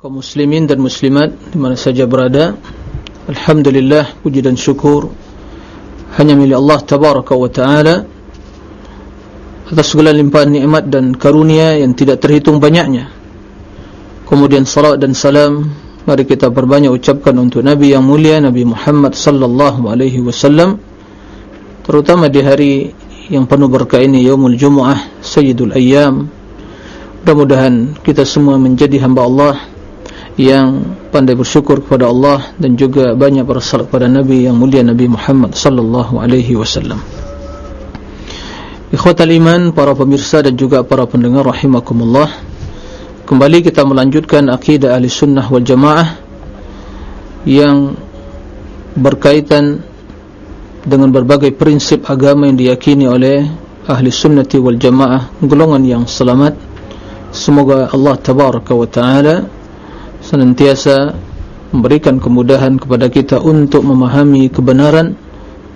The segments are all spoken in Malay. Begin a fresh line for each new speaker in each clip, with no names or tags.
kaum muslimin dan muslimat di mana saja berada Alhamdulillah puji dan syukur hanya milik Allah tabaraka wa taala atas segala limpahan nikmat dan karunia yang tidak terhitung banyaknya. Kemudian salat dan salam mari kita berbanyak ucapkan untuk nabi yang mulia Nabi Muhammad sallallahu alaihi wasallam terutama di hari yang penuh berkah ini yaumul jumuah sayyidul ayyam. Mudah-mudahan kita semua menjadi hamba Allah yang pandai bersyukur kepada Allah dan juga banyak bersalat kepada Nabi yang mulia Nabi Muhammad sallallahu alaihi wasallam. Ikhwatal iman, para pemirsa dan juga para pendengar rahimakumullah. Kembali kita melanjutkan akidah Ahli Sunnah wal Jamaah yang berkaitan dengan berbagai prinsip agama yang diyakini oleh Ahli Sunnati wal Jamaah golongan yang selamat. Semoga Allah tabaraka wa taala senantiasa memberikan kemudahan kepada kita untuk memahami kebenaran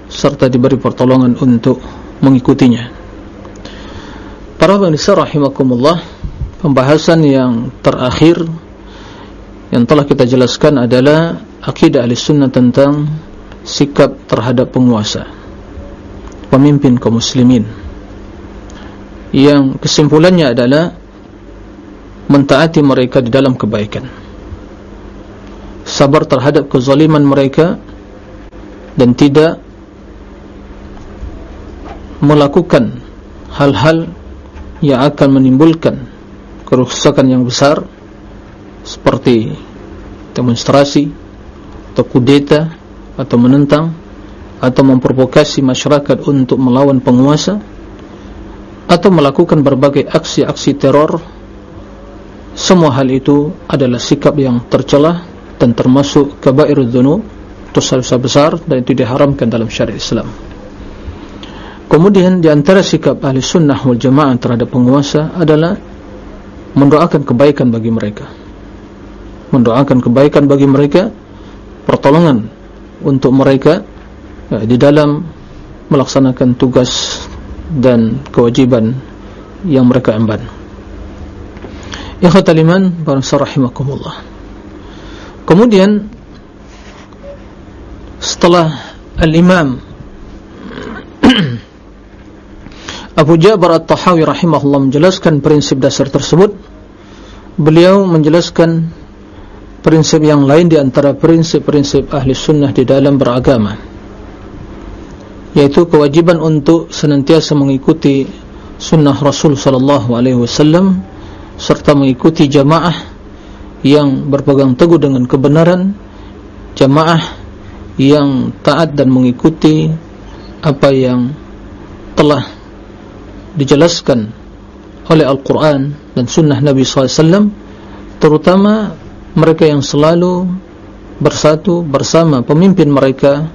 serta diberi pertolongan untuk mengikutinya. Para pemirsa rahimakumullah, pembahasan yang terakhir yang telah kita jelaskan adalah akidah Ahlussunnah tentang sikap terhadap penguasa, pemimpin kaum muslimin. Yang kesimpulannya adalah mentaati mereka di dalam kebaikan sabar terhadap kezaliman mereka dan tidak melakukan hal-hal yang akan menimbulkan kerusakan yang besar seperti demonstrasi atau kudeta atau menentang atau memprovokasi masyarakat untuk melawan penguasa atau melakukan berbagai aksi-aksi teror. Semua hal itu adalah sikap yang tercelah dan termasuk kabairul dzunub dosa-dosa besar dan itu diharamkan dalam syariat Islam. Kemudian di antara sikap ahli sunnah wal jamaah terhadap penguasa adalah mendoakan kebaikan bagi mereka. Mendoakan kebaikan bagi mereka, pertolongan untuk mereka ya, di dalam melaksanakan tugas dan kewajiban yang mereka emban. Ikhwatal iman, barakallahu rahimakumullah. Kemudian setelah Al-Imam Abu Ja'bar At-Tahawi rahimahullah menjelaskan prinsip dasar tersebut beliau menjelaskan prinsip yang lain di antara prinsip-prinsip ahli sunnah di dalam beragama yaitu kewajiban untuk senantiasa mengikuti sunnah Rasul sallallahu alaihi wasallam serta mengikuti jamaah yang berpegang teguh dengan kebenaran jamaah yang taat dan mengikuti apa yang telah dijelaskan oleh Al-Quran dan Sunnah Nabi SAW terutama mereka yang selalu bersatu bersama pemimpin mereka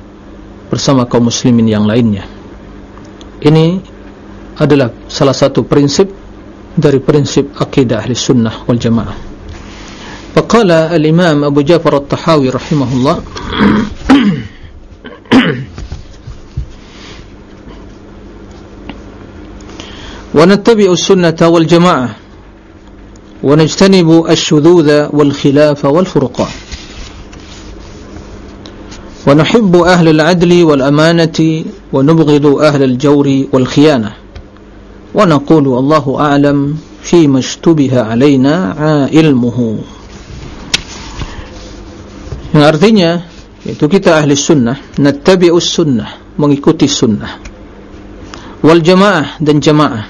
bersama kaum muslimin yang lainnya. Ini adalah salah satu prinsip dari prinsip akidah ahli sunnah wal jamaah فقال الإمام أبو جعفر الطحاوي رحمه الله ونتبع السنة والجماعة ونجتنب الشذوذ والخلاف والفرقان ونحب أهل العدل والأمانة ونبغض أهل الجور والخيانة. ونقول الله أعلم فيما اشتبه علينا علمه yang artinya itu kita ahli sunnah. Nattabi'us sunnah. Mengikuti sunnah. Wal jamaah dan jamaah.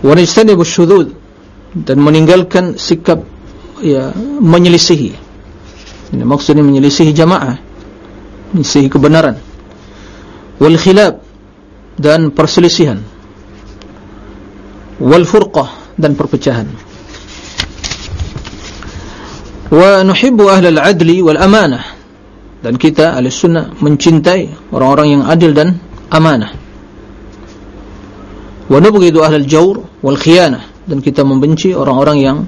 Wa najtanibu syudzud dan meninggalkan sikap ya menyelisihi. Ini maksudnya menyelisihi jamaah. Menyelisihi kebenaran. Wal khilaf dan perselisihan. Wal furqah. Dan perpecahan wa nuhibbu ahlal adli wal amanah. Dan kita ahli sunnah mencintai orang-orang yang adil dan amanah. Wa nubghidu ahlal jawr wal khiyanah dan kita membenci orang-orang yang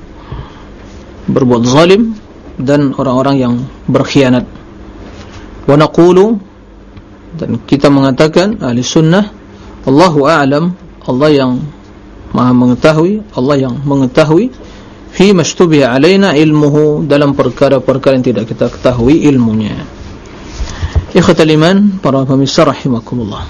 berbuat zalim dan orang-orang yang berkhianat. Wa naqulu dan kita mengatakan ahli sunnah Allahu a'lam Allah yang maha mengetahui Allah yang mengetahui fi mashtubiha alaina ilmuhu dalam perkara-perkara yang tidak kita ketahui ilmunya. Ikhwatal iman para pemirsa rahimakumullah.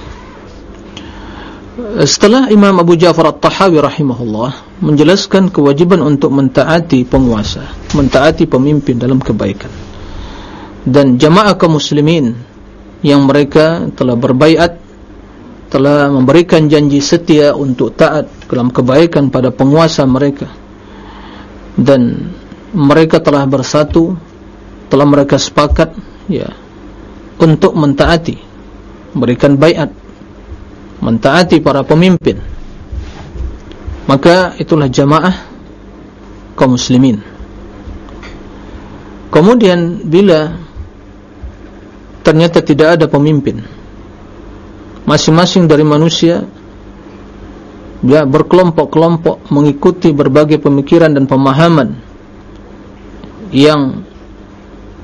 Setelah Imam Abu Ja'far At-Tahawi rahimahullah menjelaskan kewajiban untuk mentaati penguasa mentaati pemimpin dalam kebaikan. Dan jamaah kaum muslimin yang mereka telah berbaiat telah memberikan janji setia untuk taat dalam kebaikan pada penguasa mereka dan mereka telah bersatu telah mereka sepakat ya untuk mentaati memberikan baiat mentaati para pemimpin. Maka itulah jamaah kaum muslimin. Kemudian bila ternyata tidak ada pemimpin masing-masing dari manusia dia berkelompok-kelompok mengikuti berbagai pemikiran dan pemahaman yang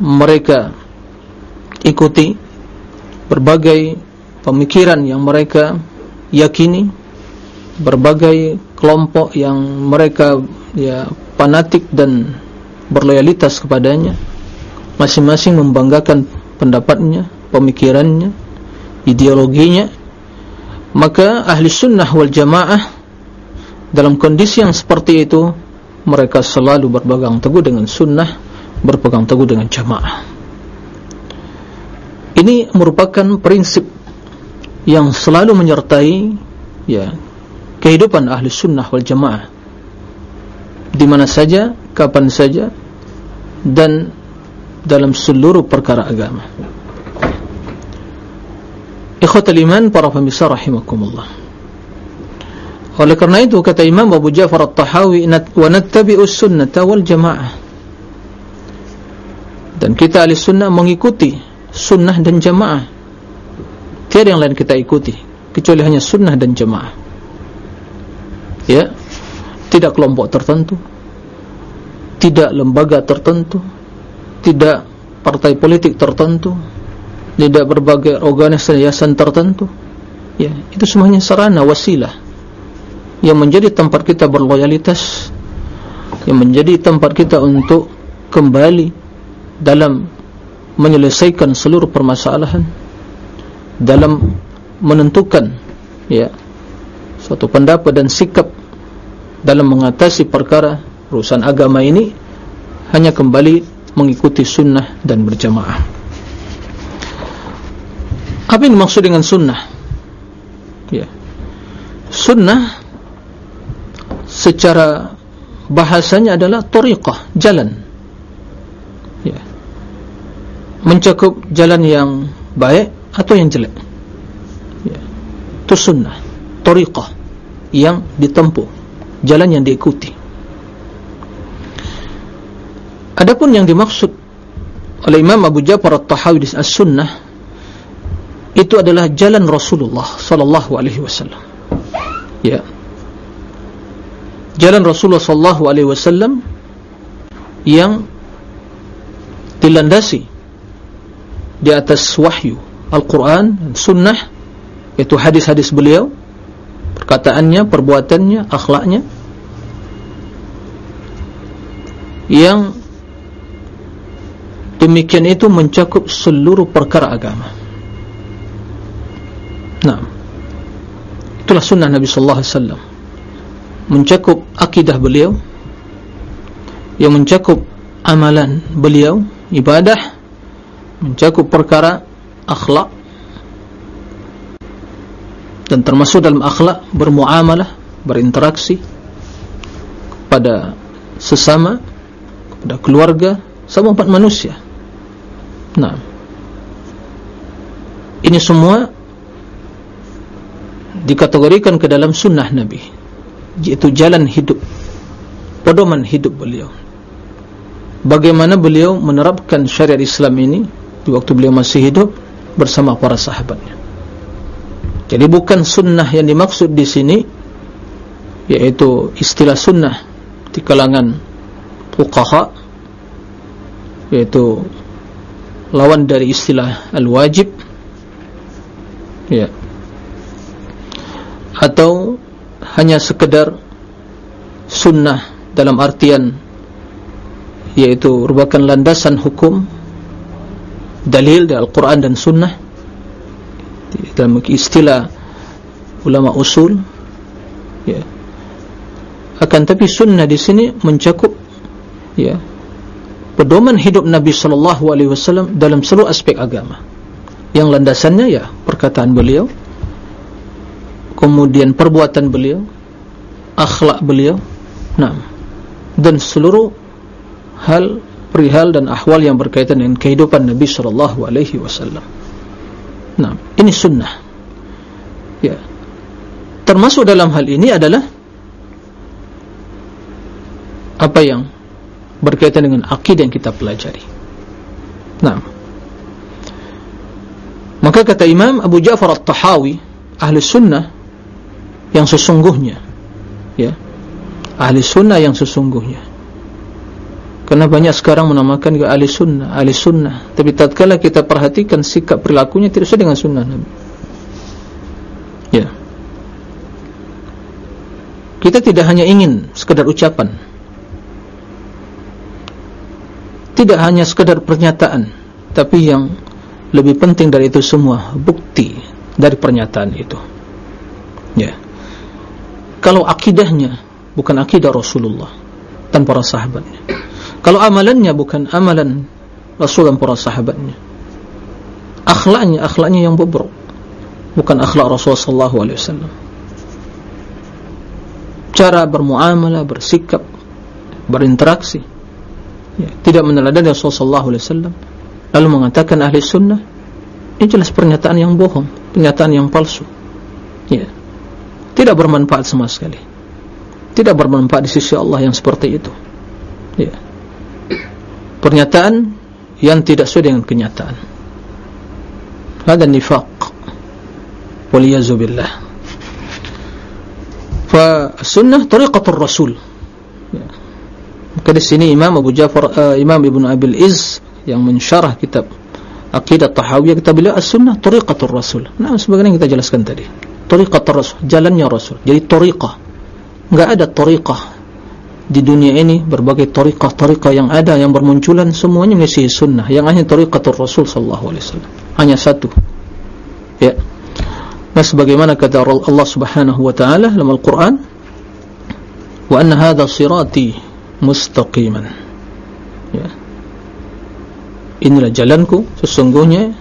mereka ikuti berbagai pemikiran yang mereka yakini berbagai kelompok yang mereka ya fanatik dan berloyalitas kepadanya masing-masing membanggakan pendapatnya, pemikirannya, ideologinya, maka ahli sunnah wal jamaah dalam kondisi yang seperti itu mereka selalu berpegang teguh dengan sunnah, berpegang teguh dengan jamaah. Ini merupakan prinsip yang selalu menyertai ya kehidupan ahli sunnah wal jamaah di mana saja, kapan saja dan dalam seluruh perkara agama. Ikhwatul iman para pemirsa rahimakumullah. Oleh kerana itu kata Imam Abu Ja'far At-Tahawi wa nattabi'u sunnata wal jamaah. Dan kita ahli sunnah mengikuti sunnah dan jamaah. Tiada yang lain kita ikuti kecuali hanya sunnah dan jamaah. Ya. Tidak kelompok tertentu. Tidak lembaga tertentu tidak partai politik tertentu tidak berbagai organisasi yayasan tertentu ya itu semuanya sarana wasilah yang menjadi tempat kita berloyalitas yang menjadi tempat kita untuk kembali dalam menyelesaikan seluruh permasalahan dalam menentukan ya suatu pendapat dan sikap dalam mengatasi perkara urusan agama ini hanya kembali mengikuti sunnah dan berjamaah. Apa yang dimaksud dengan sunnah? Ya. Sunnah secara bahasanya adalah tariqah, jalan. Ya. Mencakup jalan yang baik atau yang jelek. Ya. Itu sunnah, tariqah yang ditempuh, jalan yang diikuti. Adapun yang dimaksud oleh Imam Abu Ja'far At-Tahawi As-Sunnah itu adalah jalan Rasulullah sallallahu alaihi wasallam. Ya. Jalan Rasulullah sallallahu alaihi wasallam yang dilandasi di atas wahyu Al-Quran Sunnah itu hadis-hadis beliau perkataannya, perbuatannya, akhlaknya yang demikian itu mencakup seluruh perkara agama nah itulah sunnah Nabi Sallallahu Alaihi Wasallam. Mencakup akidah beliau yang mencakup amalan beliau ibadah mencakup perkara akhlak dan termasuk dalam akhlak bermuamalah berinteraksi pada sesama kepada keluarga sama empat manusia. Nah, ini semua dikategorikan ke dalam sunnah Nabi, yaitu jalan hidup, pedoman hidup beliau. Bagaimana beliau menerapkan syariat Islam ini di waktu beliau masih hidup bersama para sahabatnya. Jadi bukan sunnah yang dimaksud di sini, yaitu istilah sunnah di kalangan fuqaha, yaitu lawan dari istilah al-wajib ya atau hanya sekedar sunnah dalam artian yaitu merupakan landasan hukum dalil dari Al-Quran dan Sunnah dalam istilah ulama usul ya. Akan tapi sunnah di sini mencakup ya pedoman hidup Nabi wasallam dalam seluruh aspek agama. Yang landasannya ya perkataan beliau kemudian perbuatan beliau akhlak beliau nah dan seluruh hal perihal dan ahwal yang berkaitan dengan kehidupan Nabi wasallam. Nah ini sunnah. Ya. Termasuk dalam hal ini adalah apa yang berkaitan dengan akidah yang kita pelajari. Nah maka kata Imam Abu Ja'far At-Tahawi ahli sunnah yang sesungguhnya. Ya. Ahli sunnah yang sesungguhnya. Karena banyak sekarang menamakan juga ahli sunnah ahli sunnah. Tapi tatkala kita perhatikan sikap perilakunya tidak sesuai dengan sunnah Nabi. Ya. Kita tidak hanya ingin sekadar ucapan. Tidak hanya sekadar pernyataan. Tapi yang lebih penting dari itu semua bukti dari pernyataan itu. Ya kalau akidahnya bukan akidah Rasulullah dan para sahabatnya. Kalau amalannya bukan amalan Rasul dan para sahabatnya. Akhlaknya akhlaknya yang bobrok bukan akhlak Rasulullah SAW cara bermuamalah bersikap berinteraksi. Ya, tidak meneladani Rasulullah SAW lalu mengatakan ahli sunnah ini jelas pernyataan yang bohong pernyataan yang palsu. Ya tidak bermanfaat sama sekali. Tidak bermanfaat di sisi Allah yang seperti itu. Ya. Pernyataan yang tidak sesuai dengan kenyataan. Ada nifaq. Waliyazubillah fa sunnah tariqatul rasul. Ya. maka di sini Imam Abu Ja'far uh, Imam Ibn Abil Iz yang mensyarah kitab Aqidah Tahawiyah kita beliau as-sunnah tariqatul rasul. Nah sebagaimana kita jelaskan tadi tariqat rasul jalannya rasul. Jadi tariqah. Enggak ada tariqah di dunia ini berbagai tariqah-tariqah yang ada yang bermunculan semuanya mengisi sunnah. Yang hanya tariqatul rasul sallallahu alaihi wasallam. Hanya satu. Ya. Nah sebagaimana kata Allah subhanahu wa ta'ala dalam Al-Quran wa anna hadha sirati mustaqiman. Ya. Inilah jalanku sesungguhnya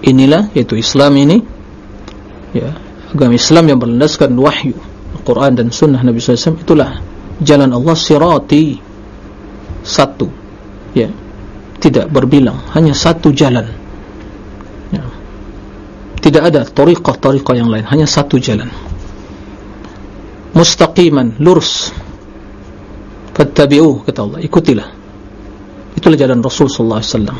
inilah yaitu Islam ini. Ya agama Islam yang berlandaskan wahyu Al-Quran dan Sunnah Nabi SAW itulah jalan Allah sirati. Satu. Ya. Tidak berbilang. Hanya satu jalan. Ya. tidak ada tariqah-tariqah yang lain. Hanya satu jalan. Mustaqiman. Lurus. Fattabi'uh kata Allah. Ikutilah. Itulah jalan Rasul wasallam.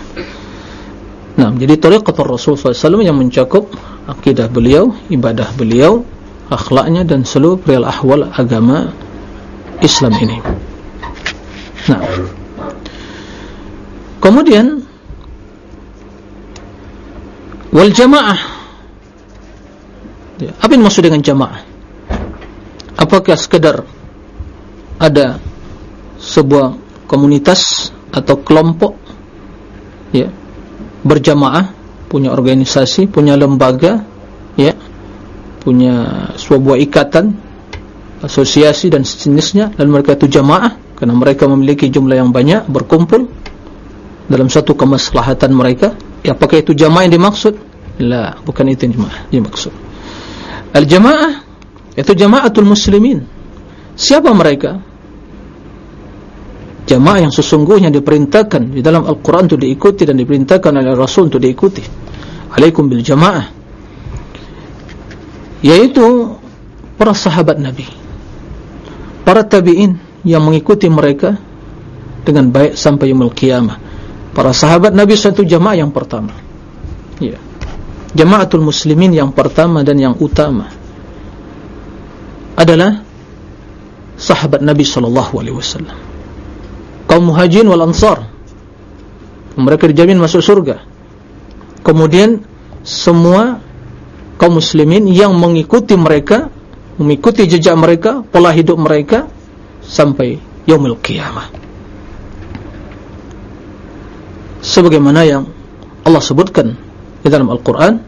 Nah jadi tariqah Rasul wasallam yang mencakup akidah beliau, ibadah beliau, akhlaknya dan seluruh perihal ahwal agama Islam ini. Nah, kemudian wal jamaah. Ya, apa yang maksud dengan jamaah? Apakah sekedar ada sebuah komunitas atau kelompok ya berjamaah punya organisasi, punya lembaga, ya, punya sebuah ikatan, asosiasi dan sejenisnya, dan mereka itu jamaah, karena mereka memiliki jumlah yang banyak, berkumpul dalam satu kemaslahatan mereka. Ya, apakah itu jamaah yang dimaksud? La, bukan itu jamaah dimaksud. Al-jamaah itu jamaatul muslimin. Siapa mereka? Jamaah yang sesungguhnya diperintahkan di dalam Al-Quran itu diikuti dan diperintahkan oleh Rasul untuk diikuti. Alaikum bil jamaah yaitu para sahabat Nabi. Para tabi'in yang mengikuti mereka dengan baik sampai yaumul qiyamah. Para sahabat Nabi satu jamaah yang pertama. Ya. Jamaatul muslimin yang pertama dan yang utama adalah sahabat Nabi sallallahu alaihi wasallam kaum muhajirin wal ansar. Mereka dijamin masuk surga. Kemudian semua kaum muslimin yang mengikuti mereka mengikuti jejak mereka pola hidup mereka sampai yaumul qiyamah. Sebagaimana yang Allah sebutkan di dalam Al-Quran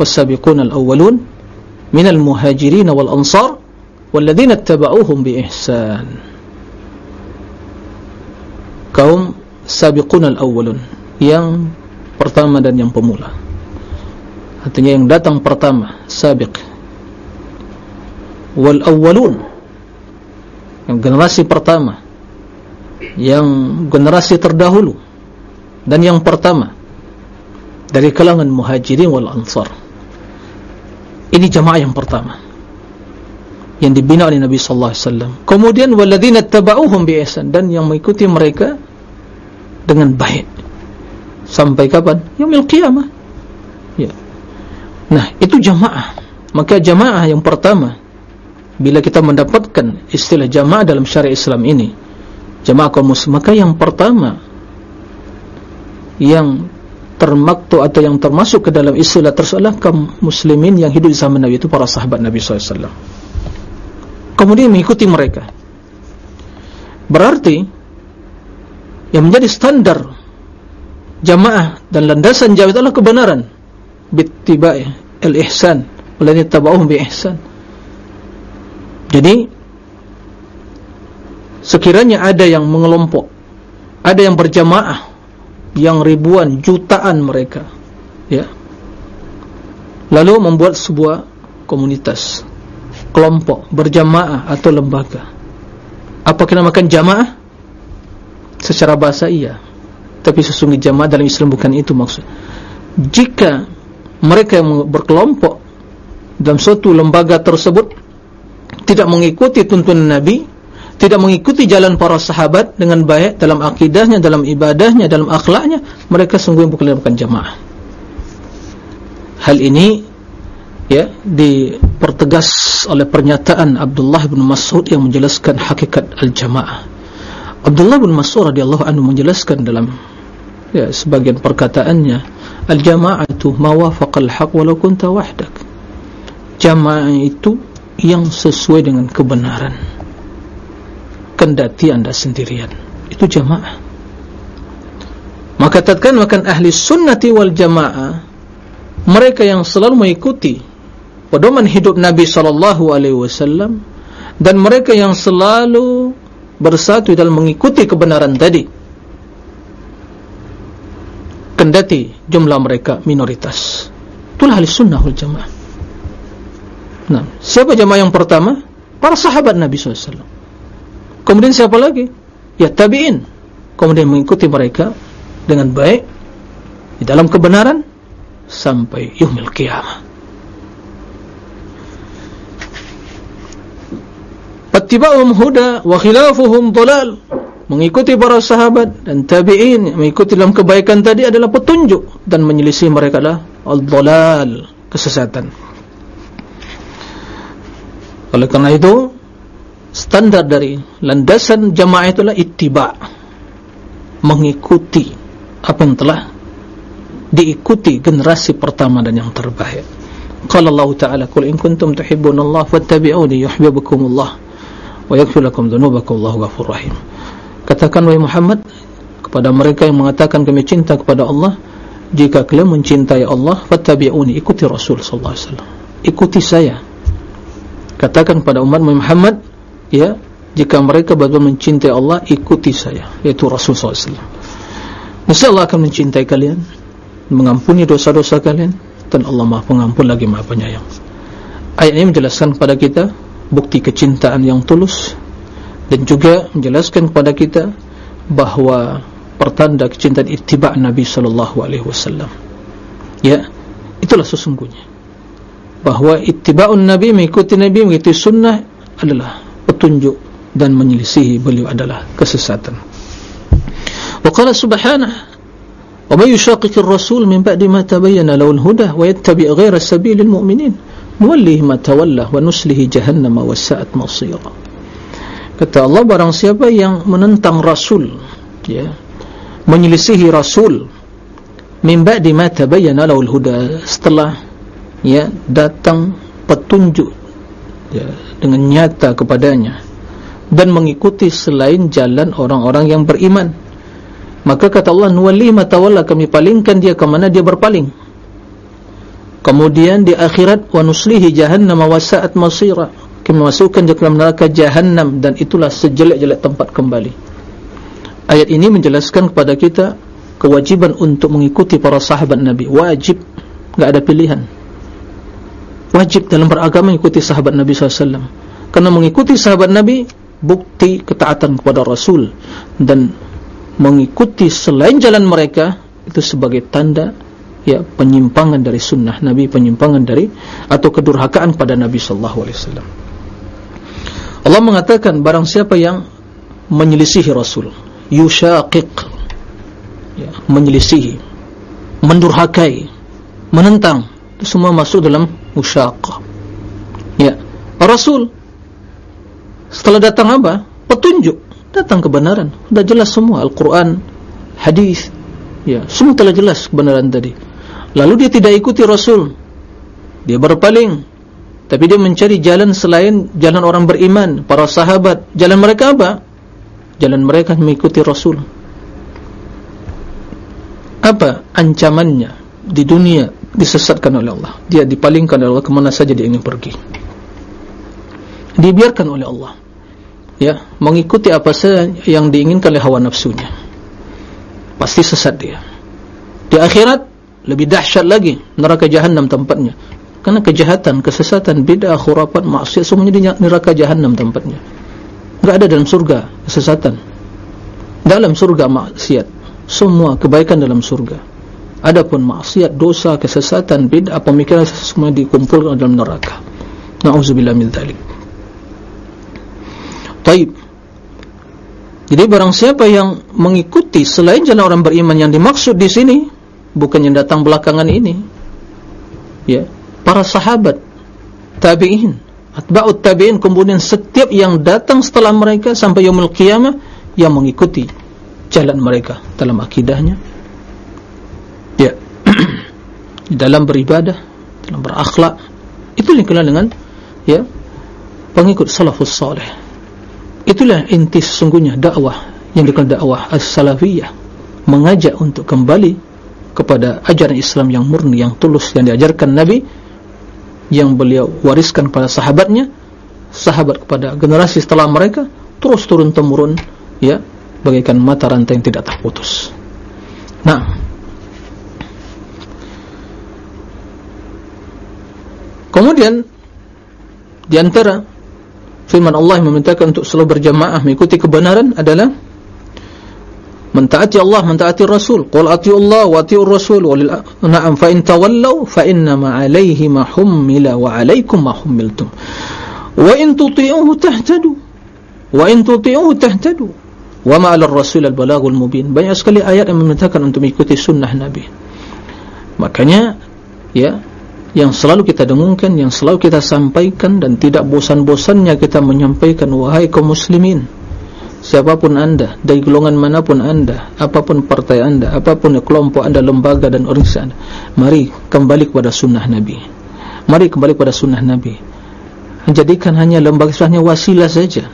was-sabiqun al-awwalun minal muhajirin wal ansar ittaba'uuhum bi ihsan kaum sabiqun al-awwalun yang pertama dan yang pemula. Artinya yang datang pertama sabiq. Wal awwalun yang generasi pertama yang generasi terdahulu dan yang pertama dari kalangan muhajirin wal ansar. Ini jamaah yang pertama yang dibina oleh Nabi sallallahu alaihi wasallam. Kemudian walladzina tabauhum bi ihsan dan yang mengikuti mereka dengan baik. Sampai kapan? Yaumil qiyamah. Ya. Nah itu jamaah. Maka jamaah yang pertama bila kita mendapatkan istilah jamaah dalam syariat Islam ini jamaah kaum muslim maka yang pertama yang termaktu atau yang termasuk ke dalam istilah tersebut kaum muslimin yang hidup di zaman Nabi itu para sahabat Nabi SAW kemudian mengikuti mereka. Berarti yang menjadi standar jamaah dan landasan jamaah itu adalah kebenaran bittibai al-ihsan walani tabauhum bi ihsan jadi sekiranya ada yang mengelompok, ada yang berjamaah, yang ribuan, jutaan mereka, ya, lalu membuat sebuah komunitas, kelompok, berjamaah atau lembaga. Apa kita makan jamaah? Secara bahasa iya, tapi sesungguhnya jamaah dalam Islam bukan itu maksud. Jika mereka yang berkelompok dalam suatu lembaga tersebut tidak mengikuti tuntunan Nabi tidak mengikuti jalan para sahabat dengan baik dalam akidahnya, dalam ibadahnya, dalam akhlaknya mereka sungguh bukan bukan jamaah. Hal ini ya dipertegas oleh pernyataan Abdullah bin Mas'ud yang menjelaskan hakikat al-jamaah Abdullah bin Mas'ud radhiyallahu anhu menjelaskan dalam ya sebagian perkataannya al-jama'atu ma wafaqal haq walau kunta wahdak. Jamaah itu yang sesuai dengan kebenaran. Kendati anda sendirian. Itu jamaah. Maka tatkala makan ahli sunnati wal jamaah mereka yang selalu mengikuti pedoman hidup Nabi wasallam dan mereka yang selalu bersatu dalam mengikuti kebenaran tadi kendati jumlah mereka minoritas itulah ahli sunnah wal jamaah Nah, siapa jamaah yang pertama? Para sahabat Nabi SAW. Kemudian siapa lagi? Ya tabi'in. Kemudian mengikuti mereka dengan baik di dalam kebenaran sampai yumil qiyamah. Fattiba'uhum huda wa khilafuhum dhalal. Mengikuti para sahabat dan tabi'in mengikuti dalam kebaikan tadi adalah petunjuk dan menyelisih mereka adalah al-dhalal, kesesatan. Oleh karena itu standar dari landasan jamaah itulah ittiba mengikuti apa yang telah diikuti generasi pertama dan yang terbaik. Qala Allah Ta'ala qul in kuntum tuhibbuna Allah fattabi'uni yuhibbukum Allah wa yaghfir lakum dhunubakum Allahu ghafurur rahim. Katakan wahai Muhammad kepada mereka yang mengatakan kami cinta kepada Allah jika kalian mencintai Allah fattabi'uni ikuti Rasul sallallahu alaihi wasallam. Ikuti saya. Katakan kepada umat Muhammad ya jika mereka betul mencintai Allah ikuti saya. Yaitu Rasul SAW Insya Allah akan mencintai kalian mengampuni dosa-dosa kalian dan Allah maha pengampun lagi maha penyayang. Ayat ini menjelaskan kepada kita bukti kecintaan yang tulus dan juga menjelaskan kepada kita bahawa pertanda kecintaan ittiba' Nabi SAW ya itulah sesungguhnya. Bahawa ittiba'un nabi mengikuti nabi mengikuti sunnah adalah petunjuk dan menyelisihi beliau adalah kesesatan. Wa qala subhanahu wa may yushaqiqir rasul min ba'di ma tabayyana lahu al-huda wa yattabi' ghayra sabilil mu'minin nuwallihi ma tawalla wa nuslihi jahannama wa sa'at masira. Kata Allah barang siapa yang menentang rasul ya menyelisihi rasul min ba'di ma tabayyana lahu al-huda setelah ya datang petunjuk ya dengan nyata kepadanya dan mengikuti selain jalan orang-orang yang beriman. Maka kata Allah nuwalli matawalla kami palingkan dia ke mana dia berpaling kemudian di akhirat wa nuslihi jahannam wa sa'at masira. Kami masukkan ke neraka jahannam dan itulah sejelek-jelek tempat kembali. Ayat ini menjelaskan kepada kita kewajiban untuk mengikuti para sahabat Nabi. Wajib. Enggak ada pilihan. Wajib dalam beragama mengikuti sahabat Nabi SAW karena mengikuti sahabat Nabi bukti ketaatan kepada Rasul. Dan mengikuti selain jalan mereka itu sebagai tanda ya penyimpangan dari sunnah Nabi penyimpangan dari atau kedurhakaan pada Nabi sallallahu alaihi wasallam. Allah mengatakan barang siapa yang menyelisihi Rasul yushaqiq ya menyelisihi mendurhakai menentang itu semua masuk dalam musyaqah. Ya Rasul setelah datang apa? Petunjuk datang kebenaran. Sudah jelas semua Al-Quran hadis. Ya semua telah jelas kebenaran tadi lalu dia tidak ikuti Rasul. Dia berpaling. Tapi dia mencari jalan selain jalan orang beriman para sahabat. Jalan mereka apa? Jalan mereka mengikuti Rasul. Apa ancamannya di dunia disesatkan oleh Allah? Dia dipalingkan oleh Allah kemana saja dia ingin pergi. Dibiarkan oleh Allah. Ya mengikuti apa saja yang diinginkan oleh hawa nafsunya. Pasti sesat dia. Di akhirat lebih dahsyat lagi neraka jahanam tempatnya. Karena kejahatan, kesesatan, bid'ah, khurafat, maksiat semuanya di neraka jahanam tempatnya. Enggak ada dalam surga kesesatan. Dalam surga maksiat. Semua kebaikan dalam surga. Adapun maksiat, dosa, kesesatan, bid'ah, pemikiran semua dikumpulkan dalam neraka. Na'udzubillah min dhalik. Taib. Jadi barang siapa yang mengikuti selain jalan orang beriman yang dimaksud di sini bukan yang datang belakangan ini. Ya, para sahabat tabi'in, atba'ut tabi'in kemudian setiap yang datang setelah mereka sampai yaumul qiyamah yang mengikuti jalan mereka dalam akidahnya. Ya. dalam beribadah, dalam berakhlak. Itu yang dikenal dengan ya pengikut salafus saleh itulah inti sesungguhnya dakwah yang dikenal dakwah as-salafiyah mengajak untuk kembali kepada ajaran Islam yang murni yang tulus yang diajarkan Nabi yang beliau wariskan kepada sahabatnya sahabat kepada generasi setelah mereka terus turun temurun ya bagaikan mata rantai yang tidak terputus. Nah. Kemudian diantara firman Allah yang memintakan untuk selalu berjamaah mengikuti kebenaran adalah mentaati Allah mentaati Rasul. Qul atiu Allah wa atiu Rasul. Walil na'am fa in tawallaw fa inna ma 'alayhi ma hummila wa 'alaykum ma hummiltum. Wa in tuti'uhu tahtadu. Wa in tuti'uhu tahtadu. Wa ma 'alal rasul al balaghul mubin. Banyak sekali ayat yang memintakan untuk mengikuti sunnah nabi. Makanya ya yang selalu kita dengungkan, yang selalu kita sampaikan dan tidak bosan-bosannya kita menyampaikan wahai kaum muslimin siapapun anda, dari golongan manapun anda apapun partai anda, apapun kelompok anda, lembaga dan organisasi anda mari kembali kepada sunnah Nabi. Mari kembali kepada sunnah Nabi. Jadikan hanya lembaga hanya wasilah saja.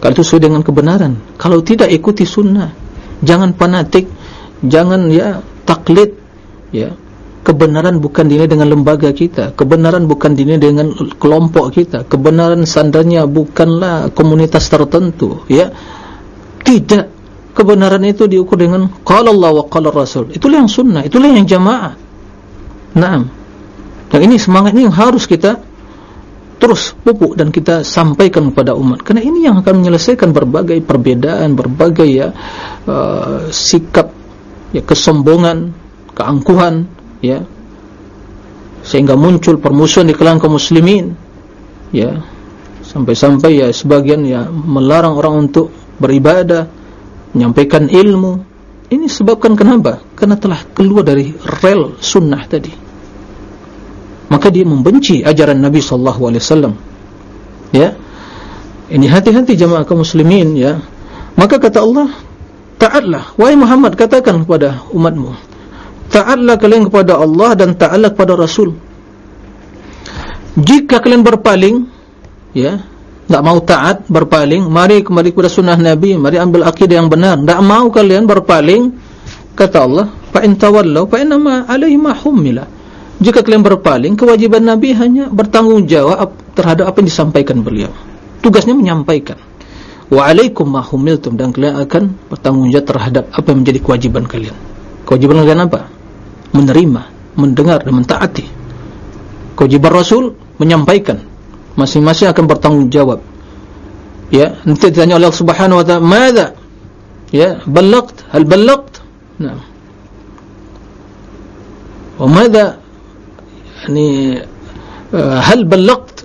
Kalau itu sesuai dengan kebenaran. Kalau tidak ikuti sunnah. Jangan fanatik jangan ya taklid ya kebenaran bukan dinilai dengan lembaga kita. Kebenaran bukan dinilai dengan kelompok kita. Kebenaran sandarnya bukanlah komunitas tertentu ya. Tidak. Kebenaran itu diukur dengan qala Allah wa qala Rasul. Itulah yang sunnah itulah yang jamaah. Naam. Dan ini semangat ini yang harus kita terus pupuk dan kita sampaikan kepada umat. Karena ini yang akan menyelesaikan berbagai perbedaan berbagai ya uh, sikap ya kesombongan keangkuhan ya. Sehingga muncul permusuhan di kalangan kaum muslimin. Ya. Sampai-sampai ya sebagian ya melarang orang untuk beribadah menyampaikan ilmu. Ini sebabkan kenapa? Karena telah keluar dari rel sunnah tadi. Maka dia membenci ajaran Nabi sallallahu alaihi wasallam. Ya. Ini hati-hati jemaah kaum muslimin ya. Maka kata Allah taatlah wahai Muhammad katakan kepada umatmu taatlah kalian kepada Allah dan taatlah kepada Rasul. Jika kalian berpaling ya tak mau taat berpaling mari kembali kepada sunnah Nabi mari ambil akidah yang benar. Tak mau kalian berpaling kata Allah fa in tawallaw fa inma alaihi ma humila jika kalian berpaling kewajiban nabi hanya bertanggungjawab terhadap apa yang disampaikan beliau. Tugasnya menyampaikan wa alaikum ma humiltum dan kalian akan bertanggungjawab terhadap apa yang menjadi kewajiban kalian. Kewajiban kalian apa menerima mendengar dan mentaati. Kewajiban rasul menyampaikan masing-masing akan bertanggungjawab. Ya nanti ditanya oleh Allah Subhanahu wa taala "Madza?" ya ballagt? Hal ballagt? Nah wa madza? Yani uh, hal ballagt?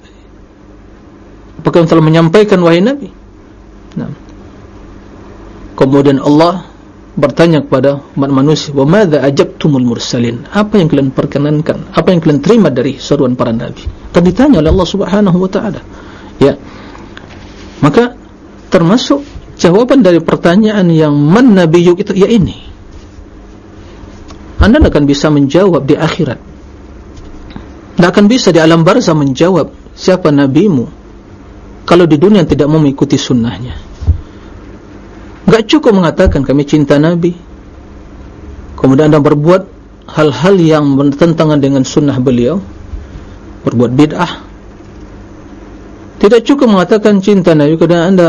Apakah telah menyampaikan wahai nabi? Nah kemudian Allah bertanya kepada umat manusia wa madza ajabtumul mursalin? Apa yang kalian perkenankan? Apa yang kalian terima dari seruan para nabi? Akan ditanya oleh Allah Subhanahu wa taala. Ya. Maka termasuk jawaban dari pertanyaan yang man nabiyuk itu ya ini. Anda tidak akan bisa menjawab di akhirat. Tidak akan bisa di alam barzah menjawab siapa nabimu? Kalau di dunia tidak mau mengikuti sunnahnya tidak cukup mengatakan kami cinta nabi kemudian anda berbuat hal-hal yang bertentangan dengan sunnah beliau berbuat bid'ah tidak cukup mengatakan cinta Nabi kerana anda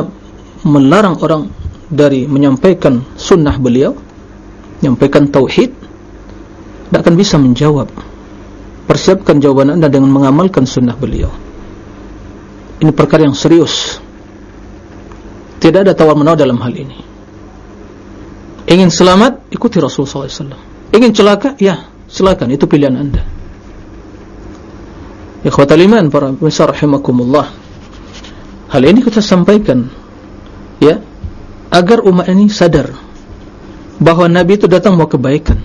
melarang orang dari menyampaikan sunnah beliau, menyampaikan tauhid, tidak akan bisa menjawab. Persiapkan jawaban anda dengan mengamalkan sunnah beliau. Ini perkara yang serius. Tidak ada tawar menawar dalam hal ini. Ingin selamat, ikuti Rasulullah SAW. Ingin celaka, ya silakan. Itu pilihan anda. Ikhwatal iman, para pemirsa rahimakumullah. Hal ini kita sampaikan ya agar umat ini sadar bahawa Nabi itu datang mau kebaikan.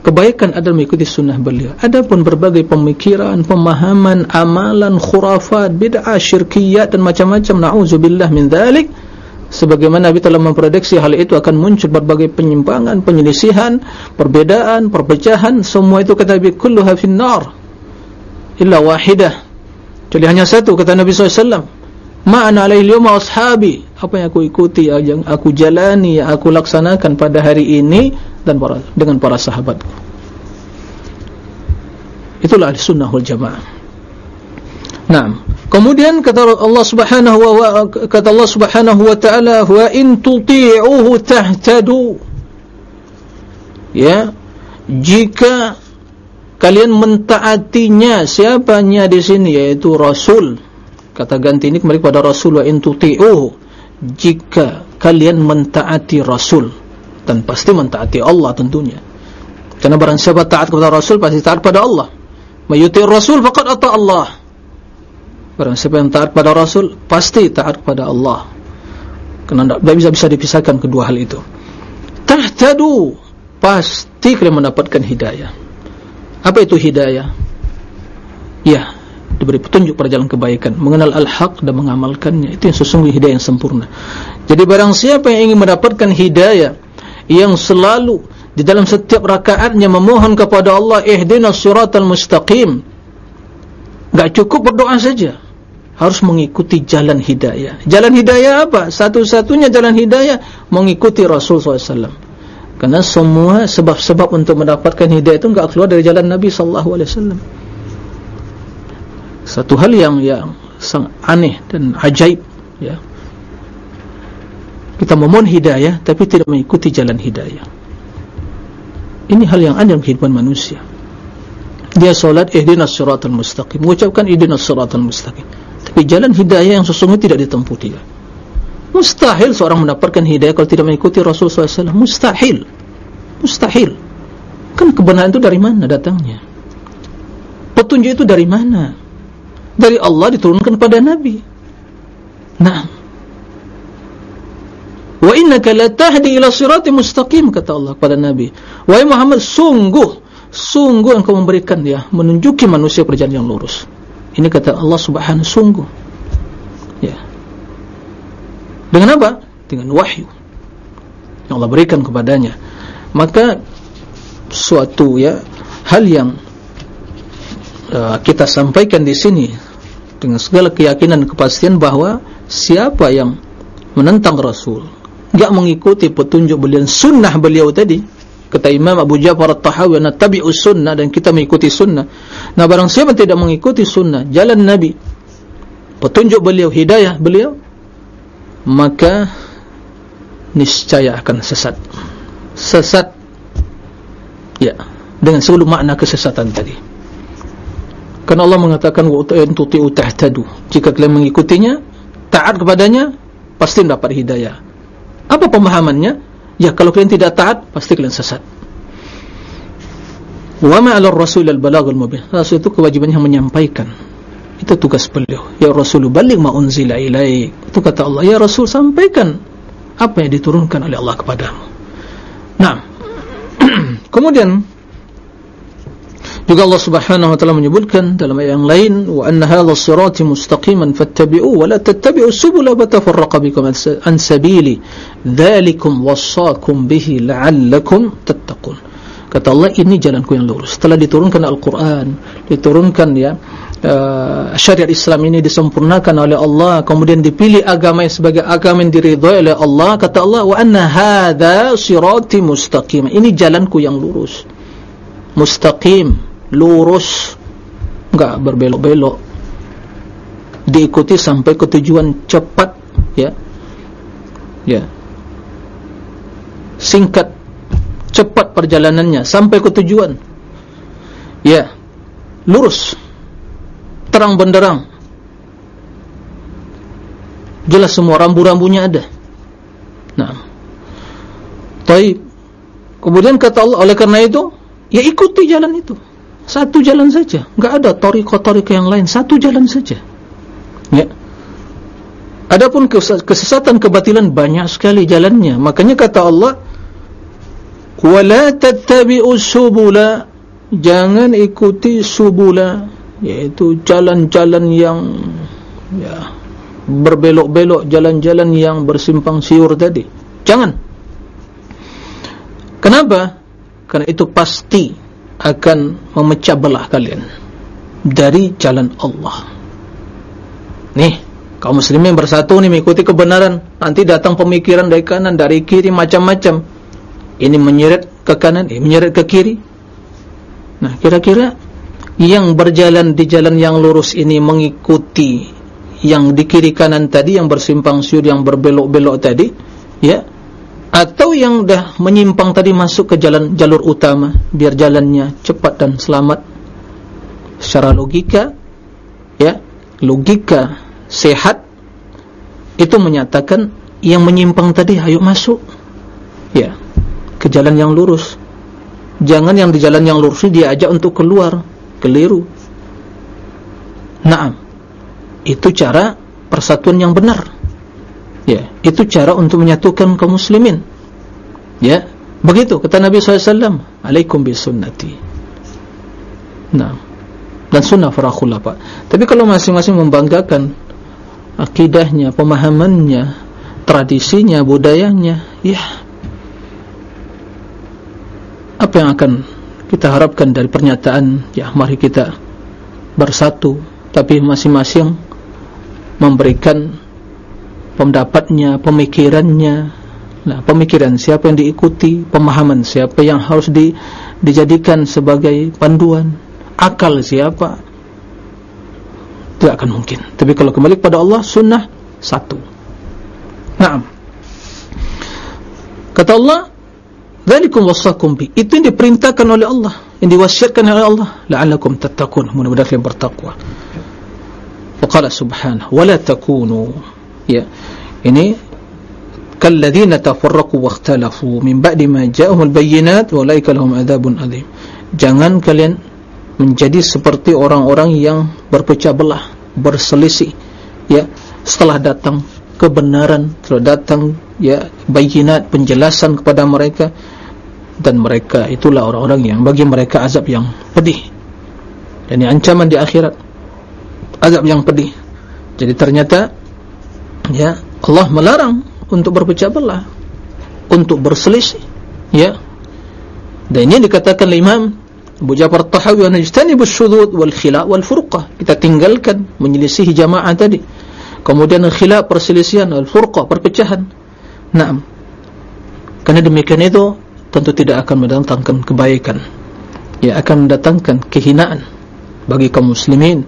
Kebaikan adalah mengikuti sunnah beliau. Adapun berbagai pemikiran, pemahaman, amalan, khurafat, bid'ah, syirkiyat dan macam-macam na'udzubillah min dzalik sebagaimana Nabi telah memprediksi hal itu akan muncul berbagai penyimpangan, penyelisihan, perbedaan, perpecahan, semua itu kata Nabi kulluha finnar illa wahidah. Jadi hanya satu kata Nabi SAW ma'ana alaihi liyuma ashabi. Apa yang aku ikuti yang aku jalani yang aku laksanakan pada hari ini dan para, dengan para sahabatku. Itulah sunnah wal jamaah. Nah kemudian kata Allah subhanahu wa kata Allah subhanahu wa ta'ala wa in tuti'uhu tahtadu. Ya. Jika kalian mentaatinya siapanya di sini? Yaitu Rasul. Kata ganti ini kembali kepada Rasul wa intuti'uhu jika kalian mentaati Rasul dan pasti mentaati Allah tentunya. Karena barang siapa taat kepada Rasul pasti taat kepada Allah. Mayuti Rasul faqad ata Allah barang siapa yang taat kepada Rasul pasti taat kepada Allah. Karena tidak bisa bisa dipisahkan kedua hal itu. Tahtadu pasti kalian mendapatkan hidayah. Apa itu hidayah? Ya diberi petunjuk pada jalan kebaikan mengenal al-haq dan mengamalkannya. Itu yang sesungguhnya hidayah yang sempurna. Jadi barang siapa yang ingin mendapatkan hidayah yang selalu di dalam setiap rakaatnya memohon kepada Allah ihdinas siratal mustaqim enggak cukup berdoa saja harus mengikuti jalan hidayah. Jalan hidayah apa? satu-satunya jalan hidayah mengikuti Rasul SAW karena semua sebab-sebab untuk mendapatkan hidayah itu enggak keluar dari jalan Nabi SAW satu hal yang yang sangat aneh dan ajaib ya. Kita memohon hidayah tapi tidak mengikuti jalan hidayah. Ini hal yang aneh dalam kehidupan manusia. Dia solat ihdinas siratal mustaqim. Mengucapkan ihdinas siratal mustaqim tapi jalan hidayah yang sesungguhnya tidak ditempuh dia. Mustahil seorang mendapatkan hidayah kalau tidak mengikuti Rasulullah SAW mustahil. Mustahil. Kan kebenaran itu dari mana datangnya? Petunjuk itu dari mana? Dari Allah diturunkan kepada Nabi. Nah, wa innaka la tahdi ila siratim mustaqim kata Allah kepada Nabi. Wahai Muhammad, sungguh sungguh engkau memberikan dia menunjuki manusia perjalanan yang lurus. Ini kata Allah Subhanahu sungguh. Ya. Dengan apa? Dengan wahyu yang Allah berikan kepadanya. Maka suatu ya hal yang uh, kita sampaikan di sini dengan segala keyakinan kepastian bahawa siapa yang menentang Rasul enggak mengikuti petunjuk beliau sunnah beliau tadi kata Imam Abu Ja'far At-Tahawi nattabi'us sunnah dan kita mengikuti sunnah. Nah barang siapa tidak mengikuti sunnah jalan Nabi petunjuk beliau hidayah beliau maka niscaya akan sesat. Sesat. Ya dengan seluruh makna kesesatan tadi. Karena Allah mengatakan wa tuti'u tahtadu. Jika kalian mengikutinya taat kepadanya pasti mendapat hidayah. Apa pemahamannya Ya kalau kalian tidak taat pasti kalian sesat. Wa ma 'ala ar-rasul al-balaghul mubin. Rasul itu kewajibannya menyampaikan. Itu tugas beliau. Ya Rasul baligh ma unzila ilaik. Itu kata Allah, ya Rasul sampaikan apa yang diturunkan oleh Allah kepadamu. Nah. Kemudian juga Allah Subhanahu wa taala menyebutkan dalam ayat yang lain wa anna hadha sirati mustaqiman fattabi'u wa la tattabi'u subula fatafarraqa bikum an sabili dzalikum wassaakum bihi la'allakum tattaqun kata Allah ini jalanku yang lurus setelah diturunkan Al-Qur'an diturunkan ya uh, syariat Islam ini disempurnakan oleh Allah kemudian dipilih agama yang sebagai agama yang diridhai oleh Allah kata Allah wa anna hadha sirati mustaqim ini jalanku yang lurus mustaqim lurus enggak berbelok-belok. Diikuti sampai ke tujuan cepat ya. Ya. Singkat cepat perjalanannya sampai ke tujuan. Ya. Lurus. Terang benderang. Jelas semua rambu-rambunya ada. Nah. Taib. Kemudian kata Allah oleh karena itu ya ikuti jalan itu satu jalan saja. Enggak ada toriko-toriko yang lain. Satu jalan saja. Ya. Adapun kesesatan kebatilan banyak sekali jalannya. Makanya kata Allah wala tattabi'u subula. Jangan ikuti subula. Yaitu jalan-jalan yang ya berbelok-belok jalan-jalan yang bersimpang siur tadi. Jangan. Kenapa? Karena itu pasti akan memecah belah kalian dari jalan Allah. Nih kaum muslimin bersatu nih mengikuti kebenaran. Nanti datang pemikiran dari kanan dari kiri macam-macam. Ini menyeret ke kanan ini menyeret ke kiri. Nah kira-kira yang berjalan di jalan yang lurus ini mengikuti yang di kiri kanan tadi yang bersimpang siur yang berbelok-belok tadi ya atau yang dah menyimpang tadi masuk ke jalan jalur utama biar jalannya cepat dan selamat. Secara logika ya logika sehat itu menyatakan yang menyimpang tadi ayo masuk. Ya ke jalan yang lurus. Jangan yang di jalan yang lurus dia ajak untuk keluar keliru. Naam. Itu cara persatuan yang benar ya. Itu cara untuk menyatukan kaum muslimin. Ya. Begitu kata Nabi SAW alaikum bisunnati. Nah. Dan sunnah farakhullah pak tapi kalau masing-masing membanggakan akidahnya pemahamannya tradisinya budayanya ya. Apa yang akan kita harapkan dari pernyataan ya mari kita bersatu tapi masing-masing memberikan pendapatnya, pemikirannya. Nah, pemikiran siapa yang diikuti, pemahaman siapa yang harus di, dijadikan sebagai panduan, akal siapa? Tidak akan mungkin. Tapi kalau kembali kepada Allah, sunnah satu. Naam. Kata Allah, "Dzalikum wasaqum bi." Itu yang diperintahkan oleh Allah, yang diwasiatkan oleh Allah, la'allakum tattaqun. Mudah-mudahan kalian bertakwa. Wa qala subhanahu, "Wa la takunu" ya ini kalladzina tafarraqu wakhtalafu min ba'di ma ja'ahumul bayyinat wa ulaika lahum adzabun adzim jangan kalian menjadi seperti orang-orang yang berpecah belah berselisih ya setelah datang kebenaran setelah datang ya bayyinat penjelasan kepada mereka. Dan mereka itulah orang-orang yang bagi mereka azab yang pedih. Dan ancaman di akhirat. Azab yang pedih. Jadi ternyata ya Allah melarang untuk berpecah belah untuk berselisih ya. Dan ini dikatakan oleh Imam Abu Ja'far Tahawi wa najtanibu syudud wal khilaf wal furqah. Kita tinggalkan menyelisihi jamaah tadi. Kemudian khilaf perselisihan wal furqah perpecahan. Na'am. Karena demikian itu tentu tidak akan mendatangkan kebaikan. Ia akan mendatangkan kehinaan bagi kaum muslimin.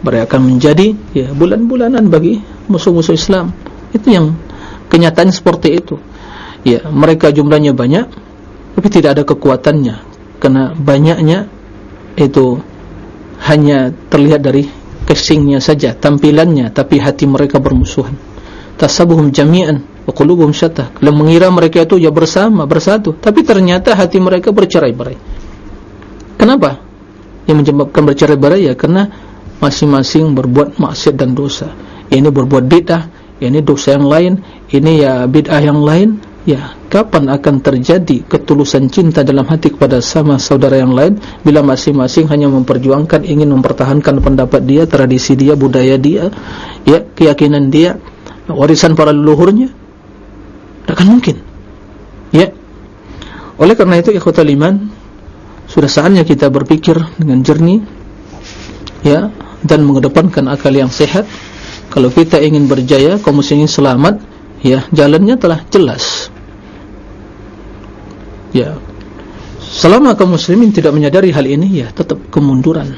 Mereka akan menjadi ya bulan-bulanan bagi musuh-musuh Islam itu yang kenyataan seperti itu. Ya mereka jumlahnya banyak tapi tidak ada kekuatannya. Karena banyaknya itu hanya terlihat dari casingnya saja tampilannya tapi hati mereka bermusuhan. Tasabuhum jami'an wa qulubuhum syattah kalau mengira mereka itu ya bersama bersatu. Tapi ternyata hati mereka bercerai-berai. Kenapa? Yang menyebabkan bercerai-berai ya karena masing-masing berbuat maksiat dan dosa. Ini berbuat bid'ah ini dosa yang lain ini ya bid'ah yang lain ya. Kapan akan terjadi ketulusan cinta dalam hati kepada sama saudara yang lain bila masing-masing hanya memperjuangkan ingin mempertahankan pendapat dia tradisi dia budaya dia ya keyakinan dia warisan para leluhurnya? Akan mungkin. Ya. Oleh karena itu ikhwatal iman sudah saatnya kita berpikir dengan jernih ya dan mengedepankan akal yang sehat kalau kita ingin berjaya kaum muslimin selamat ya jalannya telah jelas. Ya. Selama kaum muslimin tidak menyadari hal ini ya tetap kemunduran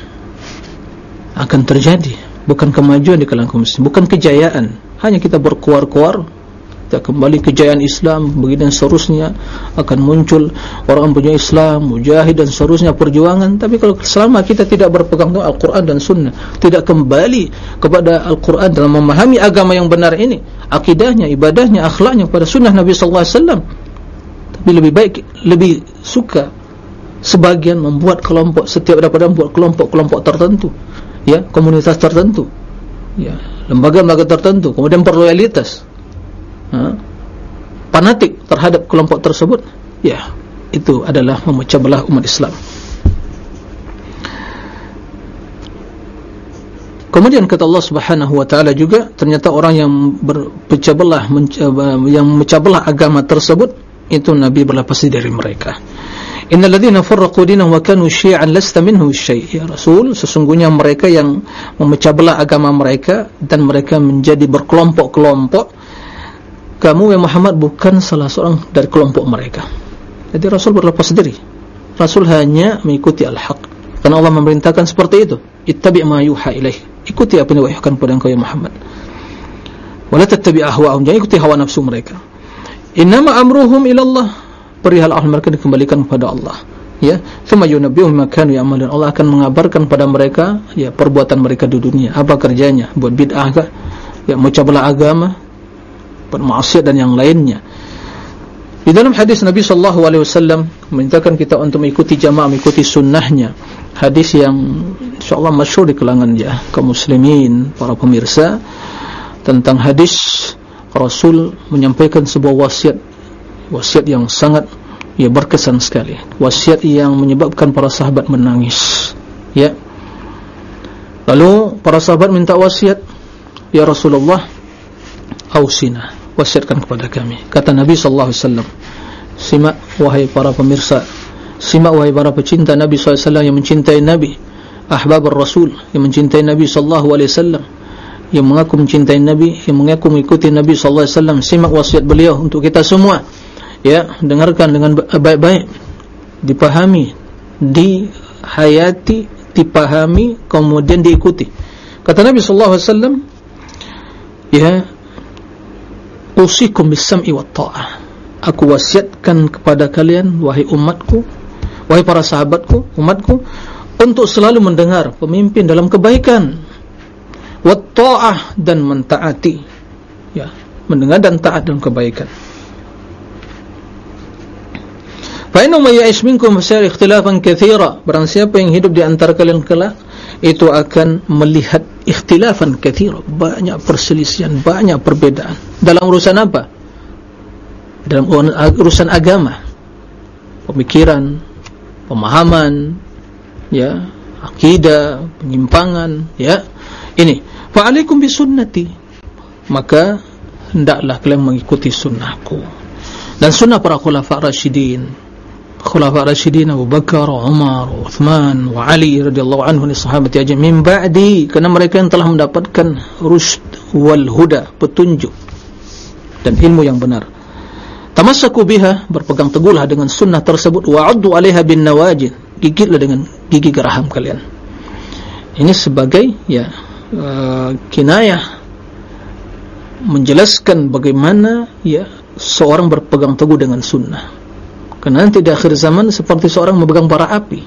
akan terjadi. Bukan kemajuan di kalangan kaum muslimin bukan kejayaan. Hanya kita berkuar-kuar kita kembali kejayaan Islam begini dan seterusnya akan muncul orang punya Islam mujahid dan seterusnya perjuangan. Tapi kalau selama kita tidak berpegang dengan Al-Quran dan Sunnah tidak kembali kepada Al-Quran dalam memahami agama yang benar ini akidahnya, ibadahnya, akhlaknya kepada Sunnah Nabi Wasallam tapi lebih baik, lebih suka sebagian membuat kelompok setiap dapat membuat kelompok-kelompok tertentu ya, komunitas tertentu ya, lembaga-lembaga tertentu kemudian berloyalitas ha? fanatik terhadap kelompok tersebut? Ya itu adalah memecah belah umat Islam. Kemudian kata Allah subhanahu wa ta'ala juga ternyata orang yang berpecah belah yang memecah belah agama tersebut itu Nabi berlepas dari mereka. Innal ladzina farraqu dinahum wa kanu syi'an lasta minhum syai' ya Rasul sesungguhnya mereka yang memecah belah agama mereka dan mereka menjadi berkelompok-kelompok kamu ya Muhammad bukan salah seorang dari kelompok mereka. Jadi Rasul berlepas diri. Rasul hanya mengikuti al-haq. Karena Allah memerintahkan seperti itu. Ittabi' ma yuha ilaih. Ikuti apa yang diwahyukan kepada engkau ya Muhammad. Wala tattabi' ahwa'ahum. Jangan ikuti hawa nafsu mereka. Innama amruhum ila Allah. Perihal Allah mereka dikembalikan kepada Allah. Ya. Thumma yunabbi'uhum ma kanu ya'malun. Allah akan mengabarkan pada mereka ya perbuatan mereka di dunia. Apa kerjanya? Buat bid'ah kah? Ya mencabelah agama bermaksiat dan yang lainnya. Di dalam hadis Nabi sallallahu alaihi wasallam memintakan kita untuk mengikuti jamaah, mengikuti sunnahnya. Hadis yang insyaallah masyhur di kalangan ya kaum muslimin, para pemirsa tentang hadis Rasul menyampaikan sebuah wasiat wasiat yang sangat ya berkesan sekali. Wasiat yang menyebabkan para sahabat menangis. Ya. Lalu para sahabat minta wasiat, "Ya Rasulullah, ausina." Wasiatkan kepada kami. Kata Nabi sallallahu alaihi wasallam simak wahai para pemirsa simak wahai para pecinta Nabi sallallahu alaihi wasallam yang mencintai Nabi ahbab rasul yang mencintai Nabi sallallahu alaihi wasallam yang mengaku mencintai Nabi yang mengaku mengikuti Nabi sallallahu alaihi wasallam. Simak wasiat beliau untuk kita semua. Ya dengarkan dengan baik-baik. Dipahami dihayati dipahami kemudian diikuti. Kata Nabi sallallahu alaihi wasallam ya usikum bisam'i wa ta'ah aku wasiatkan kepada kalian wahai umatku wahai para sahabatku umatku untuk selalu mendengar pemimpin dalam kebaikan. Wa ta'ah dan mentaati. Ya mendengar dan taat dalam kebaikan. Fa inna may ya'ish minkum fasayara ikhtilafan katsira barang siapa yang hidup di antara kalian kelak itu akan melihat ikhtilafan kathir banyak perselisihan banyak perbedaan. Dalam urusan apa? Dalam urusan agama. Pemikiran pemahaman ya akidah penyimpangan ya. Ini fa'alaikum bisunnati. Maka hendaklah kalian mengikuti sunnahku. Dan sunnah para khulafa rasyidin khulafa rasyidin Abu Bakar, Umar, Uthman, wa Ali radhiyallahu anhu ni sahabat ajam min ba'di kerana mereka yang telah mendapatkan rusyd wal huda petunjuk dan ilmu yang benar. Tamassaku biha berpegang teguhlah dengan sunnah tersebut. Wa'addu 'alaiha bin nawajid gigitlah dengan gigi geraham kalian. Ini sebagai ya uh, kinayah menjelaskan bagaimana ya seorang berpegang teguh dengan sunnah karena nanti di akhir zaman seperti seorang memegang bara api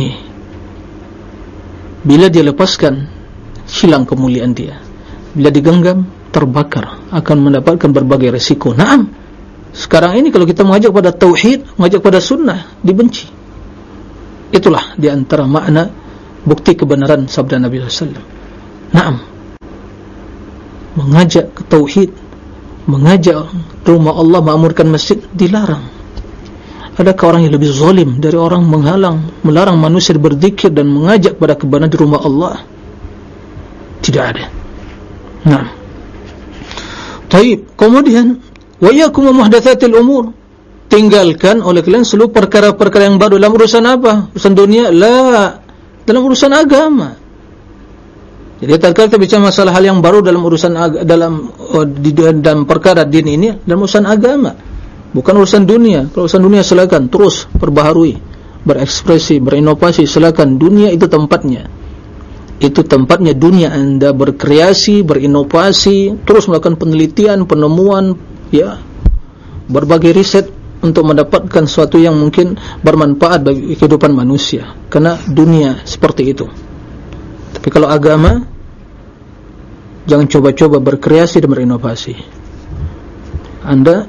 nih bila dia lepaskan hilang kemuliaan dia bila digenggam terbakar akan mendapatkan berbagai resiko. Naam. Sekarang ini kalau kita mengajak pada tauhid, mengajak pada sunnah, dibenci. Itulah di antara makna bukti kebenaran sabda Nabi sallallahu alaihi wasallam. Naam. Mengajak ke tauhid, mengajak rumah Allah mengamurkan masjid dilarang. Adakah orang yang lebih zalim dari orang menghalang, melarang manusia berzikir dan mengajak pada kebenaran di rumah Allah? Tidak ada. Naam. Taib. Kemudian, wa yakum muhdatsatil umur. Tinggalkan oleh kalian seluruh perkara-perkara yang baru dalam urusan apa? Urusan dunia? La. Dalam urusan agama. Jadi terkala kita bicara masalah hal yang baru dalam urusan dalam oh, di dalam perkara din ini dalam urusan agama. Bukan urusan dunia. Kalau urusan dunia silakan terus perbaharui, berekspresi, berinovasi silakan. Dunia itu tempatnya itu tempatnya dunia anda berkreasi, berinovasi, terus melakukan penelitian, penemuan, ya, berbagai riset untuk mendapatkan sesuatu yang mungkin bermanfaat bagi kehidupan manusia. Karena dunia seperti itu. Tapi kalau agama, jangan coba-coba berkreasi dan berinovasi. Anda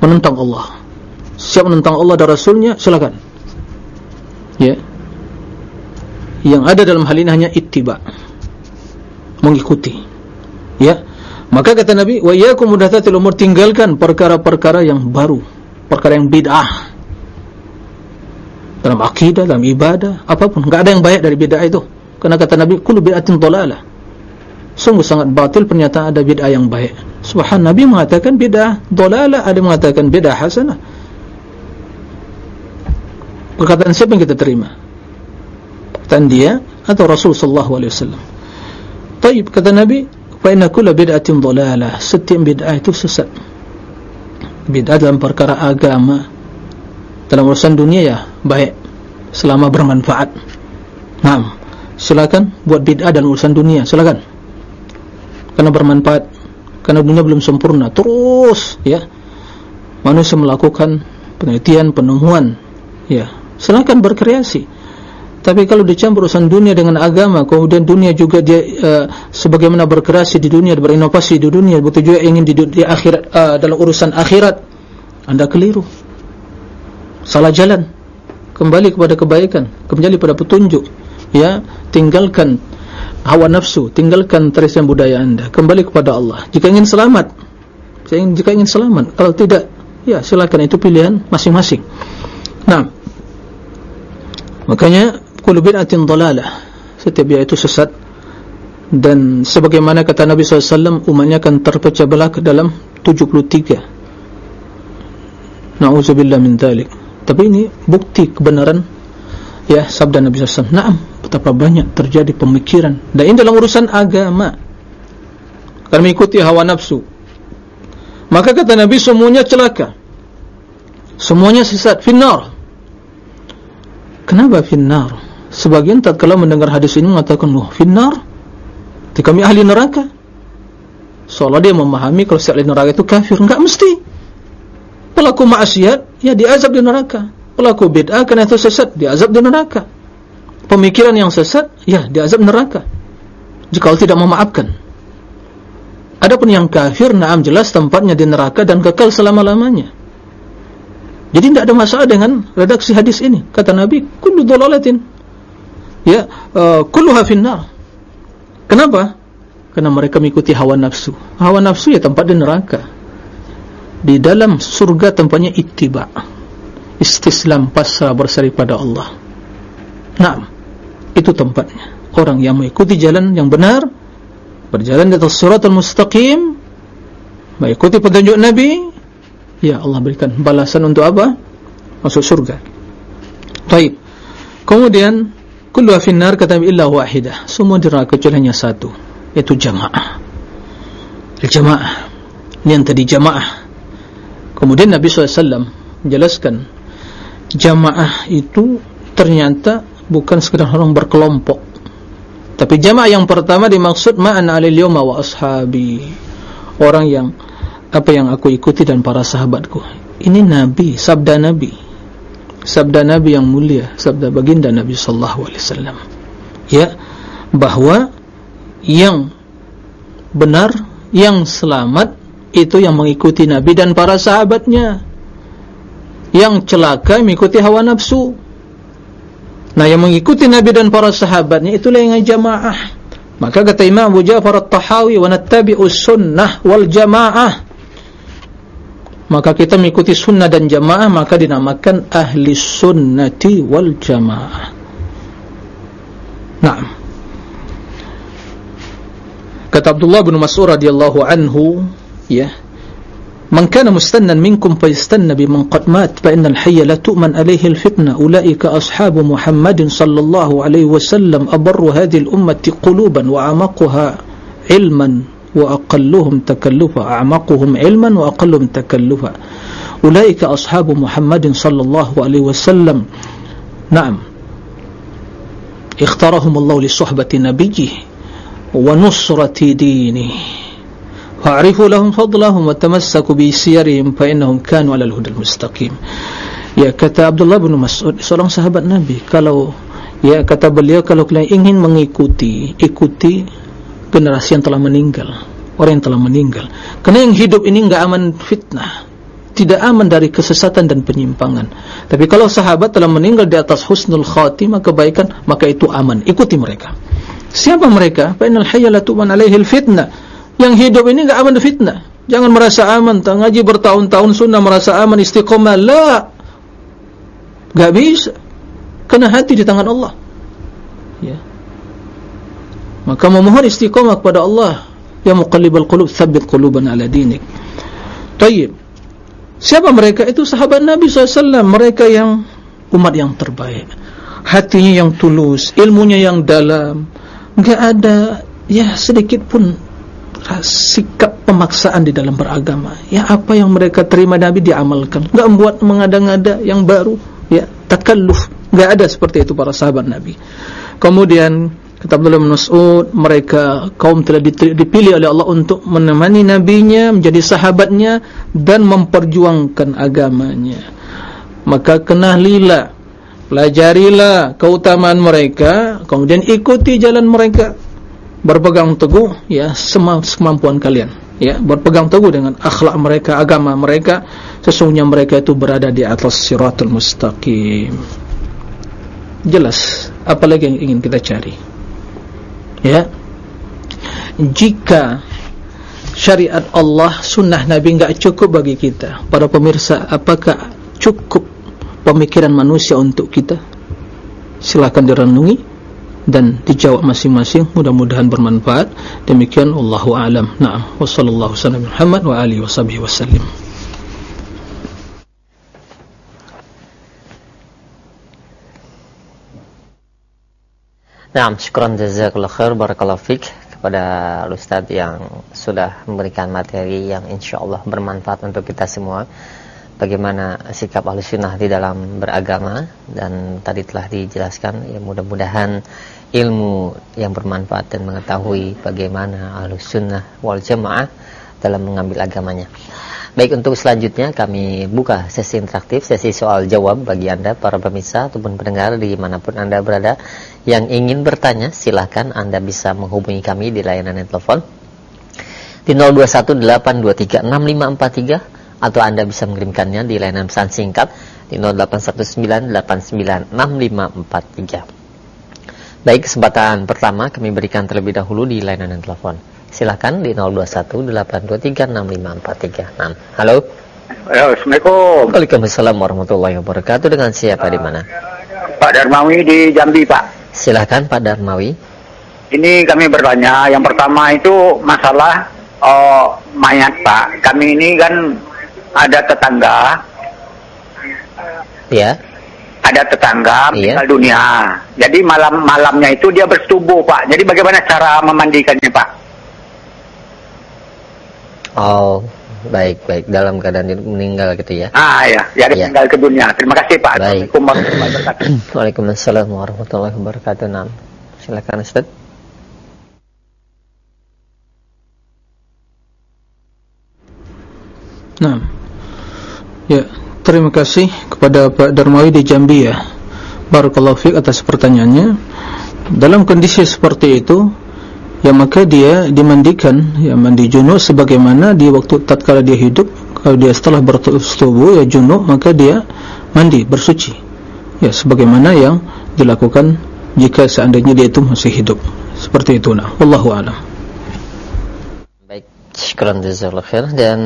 menentang Allah. Siap menentang Allah dan Rasulnya, silakan. Ya, yang ada dalam hal ini hanya ittiba. Mengikuti. Ya. Maka kata Nabi iyyakum muhdatsatil umur tinggalkan perkara-perkara yang baru perkara yang bid'ah. Dalam akidah dalam ibadah apapun. Enggak ada yang baik dari bid'ah itu. Karena kata Nabi kullu bid'atin dhalalah sungguh sangat batil pernyataan ada bid'ah yang baik subhan Nabi mengatakan bid'ah dhalalah ada mengatakan bid'ah hasanah perkataan siapa yang kita terima perkataan dia atau Rasul sallallahu alaihi wasallam. Baik kata Nabi, "Fa inna kulla bid'atin dhalalah." Setiap bid'ah itu sesat. Bid'ah dalam perkara agama dalam urusan dunia ya baik selama bermanfaat. Naam. Silakan buat bid'ah dalam urusan dunia, silakan. Karena bermanfaat. Karena dunia belum sempurna. Terus ya. Manusia melakukan penelitian, penemuan. Ya, silakan berkreasi. Tapi kalau dicampur urusan dunia dengan agama, kemudian dunia juga dia uh, sebagaimana berkreasi di dunia, berinovasi di dunia, betul juga ingin di, di akhirat uh, dalam urusan akhirat, anda keliru, salah jalan, kembali kepada kebaikan, kembali pada petunjuk, ya, tinggalkan hawa nafsu, tinggalkan terisian budaya anda, kembali kepada Allah. Jika ingin selamat, jika ingin selamat, kalau tidak, ya silakan. Itu pilihan masing-masing. Nah, makanya kullu bid'atin dhalalah setiap itu sesat. Dan sebagaimana kata Nabi SAW umatnya akan terpecah belah ke dalam 73 na'udzubillah min dhalik. Tapi ini bukti kebenaran ya sabda Nabi SAW na'am betapa banyak terjadi pemikiran dan ini dalam urusan agama akan mengikuti hawa nafsu maka kata Nabi semuanya celaka semuanya sesat finnar kenapa finnar Sebagian tak tatkala mendengar hadis ini mengatakan, "Wah, finnar." Itu kami ahli neraka. Seolah dia memahami kalau si ahli neraka itu kafir, enggak mesti. Pelaku maksiat ya diazab di neraka. Pelaku bid'ah karena itu sesat, diazab di neraka. Pemikiran yang sesat ya diazab neraka. Jika tidak memaafkan. Adapun yang kafir, naam jelas tempatnya di neraka dan kekal selama-lamanya. Jadi tidak ada masalah dengan redaksi hadis ini. Kata Nabi, kullu dhalalatin ya uh, kulluha finnar kenapa karena mereka mengikuti hawa nafsu hawa nafsu ya tempat di neraka di dalam surga tempatnya ittiba istislam pasrah berseri pada Allah nah itu tempatnya. Orang yang mengikuti jalan yang benar berjalan di atas suratul mustaqim mengikuti petunjuk Nabi ya Allah berikan balasan untuk apa? Masuk surga. Baik kemudian kullu finnar kata illa wahidah semua di neraka kecuali hanya satu yaitu jamaah. Jamaah. Ini yang tadi jamaah. Kemudian Nabi SAW menjelaskan jamaah itu ternyata bukan sekedar orang berkelompok. Tapi jamaah yang pertama dimaksud ma'an alil yawma wa ashabi. Orang yang apa yang aku ikuti dan para sahabatku. Ini Nabi, sabda Nabi. Sabda Nabi yang mulia sabda baginda Nabi Sallallahu Alaihi Wasallam. Ya bahwa yang benar yang selamat itu yang mengikuti Nabi dan para sahabatnya. Yang celaka mengikuti hawa nafsu nah yang mengikuti Nabi dan para sahabatnya itulah yang jamaah. Maka kata Imam Abu Ja'far At-Tahawi wa nattabi'us sunnah wal jamaah. Maka kita mengikuti sunnah dan jamaah maka dinamakan ahli sunnati wal jamaah. Naam. Kata Abdullah bin Mas'ud radhiyallahu anhu ya من كان مستنا منكم فيستن بمن قد مات فإن الحي لا تؤمن عليه الفتنة. أولئك أصحاب محمد صلى الله عليه وسلم أبر هذه الأمة قلوبا وأعمقها علما وأقلهم تكلفا أعمقهم علما وأقلهم تكلفا. أولئك أصحاب محمد صلى الله عليه وسلم. نعم. اختارهم الله لصحبة نبيه ونصرة دينه. fa'rifu lahum fadlahum wa tamassaku bi siyarihim fa innahum kanu 'alal hudal mustaqim. Ya kata Abdullah bin Mas'ud, seorang sahabat Nabi, kalau ya kata beliau kalau kalian ingin mengikuti, ikuti generasi yang telah meninggal, orang yang telah meninggal. kerana yang hidup ini enggak aman fitnah tidak aman dari kesesatan dan penyimpangan. Tapi kalau sahabat telah meninggal di atas husnul khatimah kebaikan, maka itu aman. Ikuti mereka. Siapa mereka? Fa innal hayya la tu'man 'alaihil fitnah yang hidup ini enggak aman dari fitnah. Jangan merasa aman. Ngaji bertahun-tahun sunnah merasa aman istiqomah. La. Enggak bisa. Kena hati di tangan Allah. Ya. Maka memohon istiqamah kepada Allah. Ya muqallibal qulub tsabbit quluban ala dinik. Tayyib. Siapa mereka? Itu sahabat Nabi SAW mereka yang umat yang terbaik. Hatinya yang tulus ilmunya yang dalam. Enggak ada. Ya sedikit pun sikap pemaksaan di dalam beragama. Ya apa yang mereka terima Nabi diamalkan. Enggak membuat mengada-ngada yang baru. Ya takalluf. Enggak ada seperti itu para sahabat Nabi. Kemudian kata Abdullah bin Mas'ud mereka kaum telah dipilih oleh Allah untuk menemani nabinya menjadi sahabatnya dan memperjuangkan agamanya. Maka kenalilah pelajarilah keutamaan mereka kemudian ikuti jalan mereka berpegang teguh ya semampuan kalian ya berpegang teguh dengan akhlak mereka agama mereka sesungguhnya mereka itu berada di atas siratul mustaqim. Jelas apalagi yang ingin kita cari? Ya jika syariat Allah sunnah Nabi enggak cukup bagi kita para pemirsa apakah cukup pemikiran manusia untuk kita? Silakan direnungi dan dijawab masing-masing mudah-mudahan bermanfaat. Demikian Allahu a'lam. Na'am. Wa sallallahu sallam Muhammad wa alihi wa sahbihi wasallim
Nah, syukuran jazakallah khair barakallahu fik kepada Ustaz yang sudah memberikan materi yang insyaallah bermanfaat untuk kita semua. Bagaimana sikap Ahlussunnah di dalam beragama dan tadi telah dijelaskan ya mudah-mudahan ilmu yang bermanfaat dan mengetahui bagaimana Ahlussunnah wal Jamaah dalam mengambil agamanya. Baik untuk selanjutnya kami buka sesi interaktif, sesi soal jawab bagi Anda para pemirsa ataupun pendengar di manapun Anda berada yang ingin bertanya silahkan Anda bisa menghubungi kami di layanan telepon di 0218236543 atau Anda bisa mengirimkannya di layanan pesan singkat di 0819896543. Baik kesempatan pertama kami berikan terlebih dahulu di layanan telepon. Silakan di 0218236543. Nah, halo.
Ya, Assalamualaikum.
Waalaikumsalam warahmatullahi wabarakatuh. Dengan siapa di mana?
Pak Darmawi di Jambi, Pak.
Silakan Pak Darmawi.
Ini kami bertanya, yang pertama itu masalah oh, mayat, Pak. Kami ini kan ada tetangga.
Ya.
Ada tetangga
iya.
meninggal dunia. Jadi malam-malamnya itu dia bersetubuh, Pak. Jadi bagaimana cara memandikannya, Pak?
Oh, baik baik dalam keadaan meninggal gitu ya.
Ah ya, ya, ya. meninggal ke dunia. Terima kasih Pak.
Baik. Assalamualaikum warahmatullahi wabarakatuh. Waalaikumsalam warahmatullahi wabarakatuh. Silakan Ustaz.
Nah, ya terima kasih kepada Pak Darmawi di Jambi ya. Barakallahu fiik atas pertanyaannya. Dalam kondisi seperti itu, ya maka dia dimandikan ya mandi junub sebagaimana di waktu tatkala dia hidup kalau dia setelah bertubuh ya junub maka dia mandi bersuci. Ya sebagaimana yang dilakukan jika seandainya dia itu masih hidup. Seperti itu nah wallahu alam.
Baik jazakallahu khair dan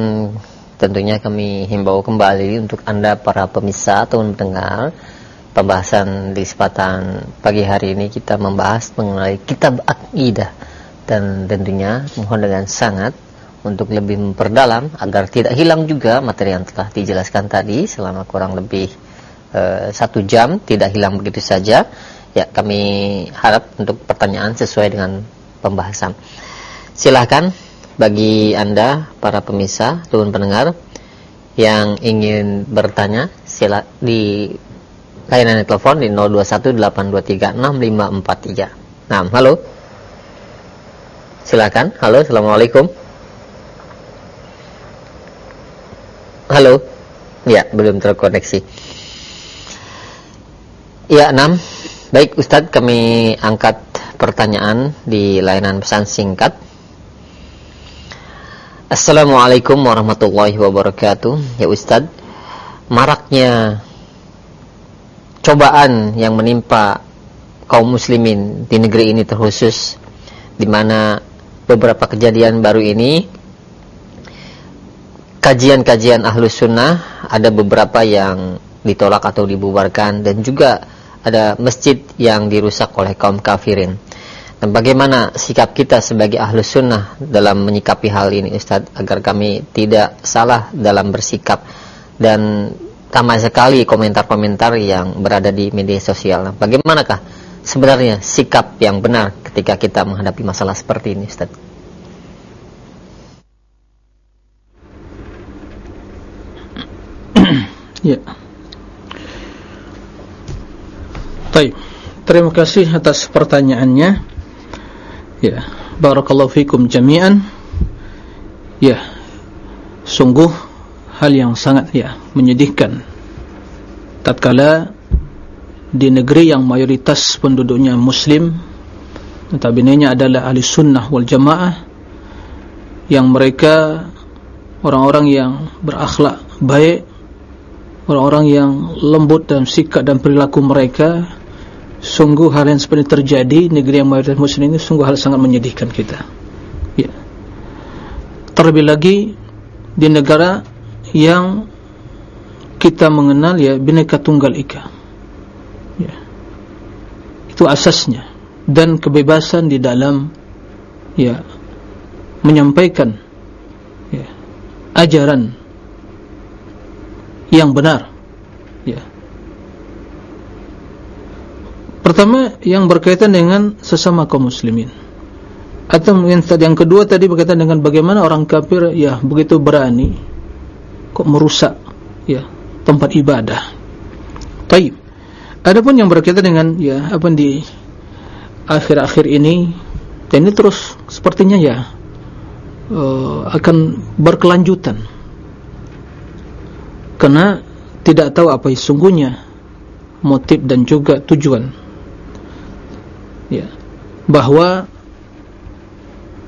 tentunya kami himbau kembali untuk Anda para pemirsa atau pendengar pembahasan di kesempatan pagi hari ini kita membahas mengenai kitab akidah dan tentunya mohon dengan sangat untuk lebih memperdalam agar tidak hilang juga materi yang telah dijelaskan tadi selama kurang lebih uh, satu jam tidak hilang begitu saja. Ya kami harap untuk pertanyaan sesuai dengan pembahasan. Silahkan bagi anda para pemirsa turun pendengar yang ingin bertanya sila di layanan telepon di 0218236543 nah halo Silakan. Halo, Assalamualaikum. Halo. Ya, belum terkoneksi. Ya, enam. Baik, Ustadz, kami angkat pertanyaan di layanan pesan singkat. Assalamualaikum warahmatullahi wabarakatuh. Ya Ustadz, maraknya cobaan yang menimpa kaum muslimin di negeri ini terkhusus di mana beberapa kejadian baru ini kajian-kajian ahlus sunnah ada beberapa yang ditolak atau dibubarkan dan juga ada masjid yang dirusak oleh kaum kafirin dan bagaimana sikap kita sebagai ahlus sunnah dalam menyikapi hal ini Ustaz agar kami tidak salah dalam bersikap dan ramai sekali komentar-komentar yang berada di media sosial nah, bagaimanakah sebenarnya sikap yang benar ketika kita menghadapi masalah seperti ini Ustaz?
ya. Baik. Terima kasih atas pertanyaannya. Ya, barakallahu fikum jami'an. Ya. Sungguh hal yang sangat ya menyedihkan tatkala di negeri yang mayoritas penduduknya muslim notabene adalah ahli sunnah wal jamaah yang mereka orang-orang yang berakhlak baik orang-orang yang lembut dalam sikap dan perilaku mereka sungguh hal yang seperti terjadi negeri yang mayoritas muslim ini sungguh hal sangat menyedihkan kita. Ya. terlebih lagi di negara yang kita mengenal ya bineka tunggal ika. Itu asasnya. Dan kebebasan di dalam ya menyampaikan ya ajaran yang benar. Ya pertama yang berkaitan dengan sesama kaum muslimin. Atau yang yang kedua tadi berkaitan dengan bagaimana orang kafir ya begitu berani kok merusak ya tempat ibadah. Baik Adapun yang berkaitan dengan ya apa di akhir-akhir ini dan ini terus sepertinya ya uh, akan berkelanjutan. Karena tidak tahu apa sesungguhnya motif dan juga tujuan ya bahwa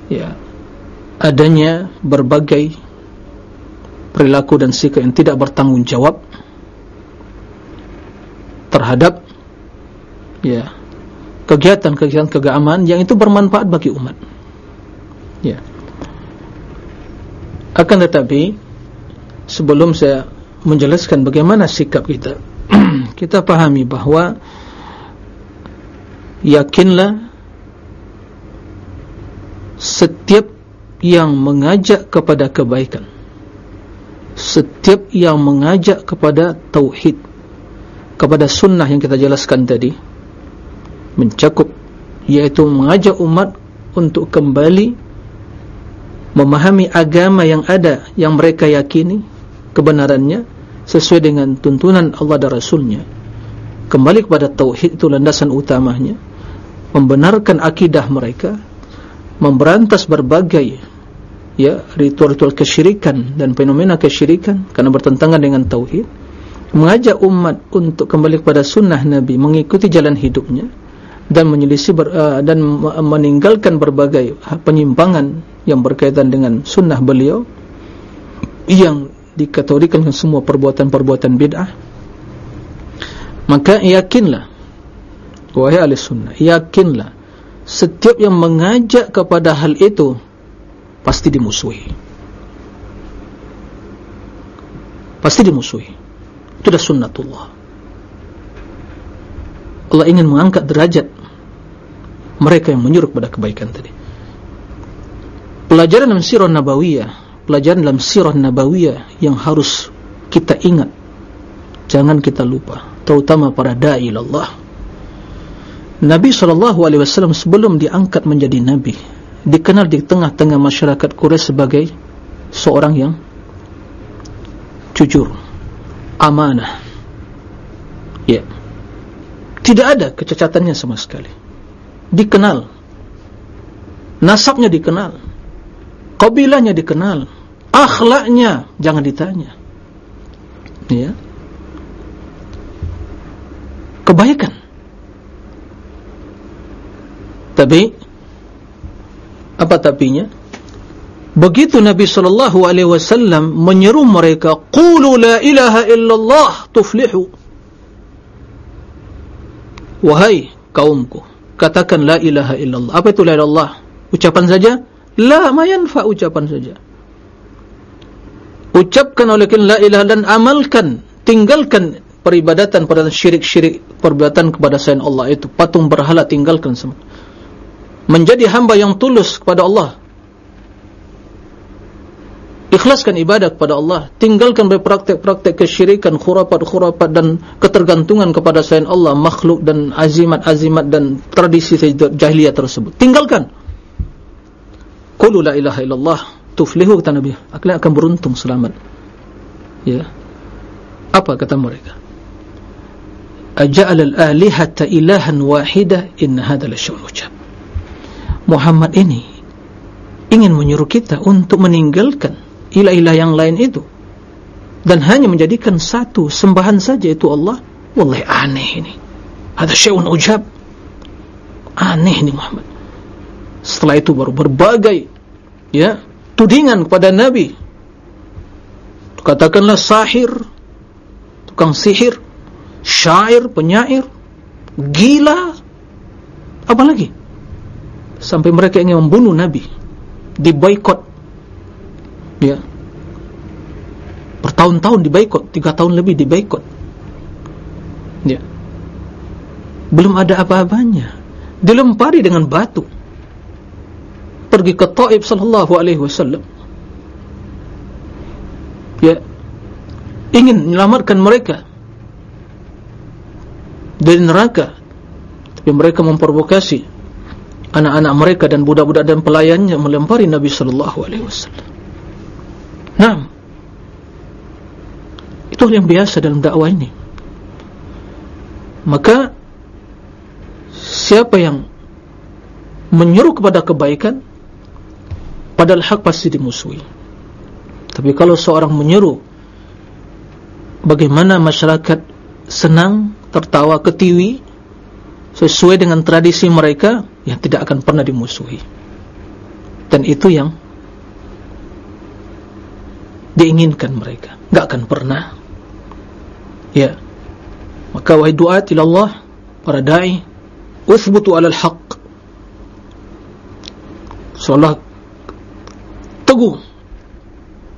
ya adanya berbagai perilaku dan sikap yang tidak bertanggung jawab terhadap ya kegiatan-kegiatan keagamaan yang itu bermanfaat bagi umat. Ya. Akan tetapi sebelum saya menjelaskan bagaimana sikap kita, kita pahami bahwa yakinlah setiap yang mengajak kepada kebaikan, setiap yang mengajak kepada tauhid kepada sunnah yang kita jelaskan tadi mencakup yaitu mengajak umat untuk kembali memahami agama yang ada yang mereka yakini kebenarannya sesuai dengan tuntunan Allah dan Rasulnya. Kembali kepada tauhid itu landasan utamanya membenarkan akidah mereka memberantas berbagai ya ritual-ritual kesyirikan dan fenomena kesyirikan karena bertentangan dengan tauhid mengajak umat untuk kembali kepada sunnah Nabi mengikuti jalan hidupnya dan menyelisih ber, uh, dan meninggalkan berbagai penyimpangan yang berkaitan dengan sunnah beliau yang dikategorikan semua perbuatan-perbuatan bid'ah. Maka yakinlah wahai ahli sunnah yakinlah setiap yang mengajak kepada hal itu pasti dimusuhi pasti dimusuhi itu dah sunnatullah Allah ingin mengangkat derajat mereka yang menyuruh kepada kebaikan tadi. Pelajaran dalam sirah nabawiyah, pelajaran dalam sirah nabawiyah yang harus kita ingat, jangan kita lupa, terutama para da'i Allah. Nabi SAW sebelum diangkat menjadi Nabi, dikenal di tengah-tengah masyarakat Quraisy sebagai seorang yang jujur, amanah. Ya. Tidak ada kecacatannya sama sekali. Dikenal. Nasabnya dikenal. Kabilahnya dikenal. Akhlaknya jangan ditanya. Ya. Kebaikan tapi apa tapinya begitu Nabi sallallahu alaihi wasallam menyeru mereka qulu la ilaha illallah tuflihu wahai kaumku katakan la ilaha illallah. Apa itu la ilaha illallah? Ucapan saja? La ma yanfa ucapan saja. Ucapkan oleh la ilaha dan amalkan, tinggalkan peribadatan peribadatan syirik-syirik perbuatan kepada selain Allah itu patung berhala tinggalkan semua. Menjadi hamba yang tulus kepada Allah. Ikhlaskan ibadah kepada Allah. Tinggalkan praktek-praktek kesyirikan khurafat-khurafat dan ketergantungan kepada selain Allah makhluk dan azimat-azimat dan tradisi jahiliyah tersebut. Tinggalkan. Qulu la ilaha illallah. Tuflihu kata Nabi. Akan akan beruntung selamat. Ya. Apa kata mereka? Aja'al al-alihata ilahan wahida la syai'un ujab Muhammad ini ingin menyuruh kita untuk meninggalkan ilah-ilah yang lain itu dan hanya menjadikan satu sembahan saja itu Allah. Wallahi aneh ini. Ada syai'un ujab. Aneh ini Muhammad. Setelah itu baru berbagai ya tudingan kepada Nabi. Katakanlah sahir tukang sihir syair, penyair gila. Apa lagi sampai mereka ingin membunuh Nabi. Diboykot ya. Bertahun-tahun dibaikot tiga tahun lebih dibaikot ya. Belum ada apa-apanya. Dilempari dengan batu. Pergi ke Taib sallallahu alaihi wasallam. Ya. Ingin menyelamatkan mereka. Dari neraka. Tapi mereka memprovokasi anak-anak mereka dan budak-budak dan pelayannya melempari Nabi sallallahu alaihi wasallam Nah, itu yang biasa dalam dakwah ini. Maka siapa yang menyuruh kepada kebaikan, padahal hak pasti dimusuhi. Tapi kalau seorang menyuruh, bagaimana masyarakat senang, tertawa, ketiwi, sesuai dengan tradisi mereka, yang tidak akan pernah dimusuhi. Dan itu yang diinginkan mereka. Enggak akan pernah. Ya. Maka wahai duat ila Allah para dai uthbutu ala al-haq seolah teguh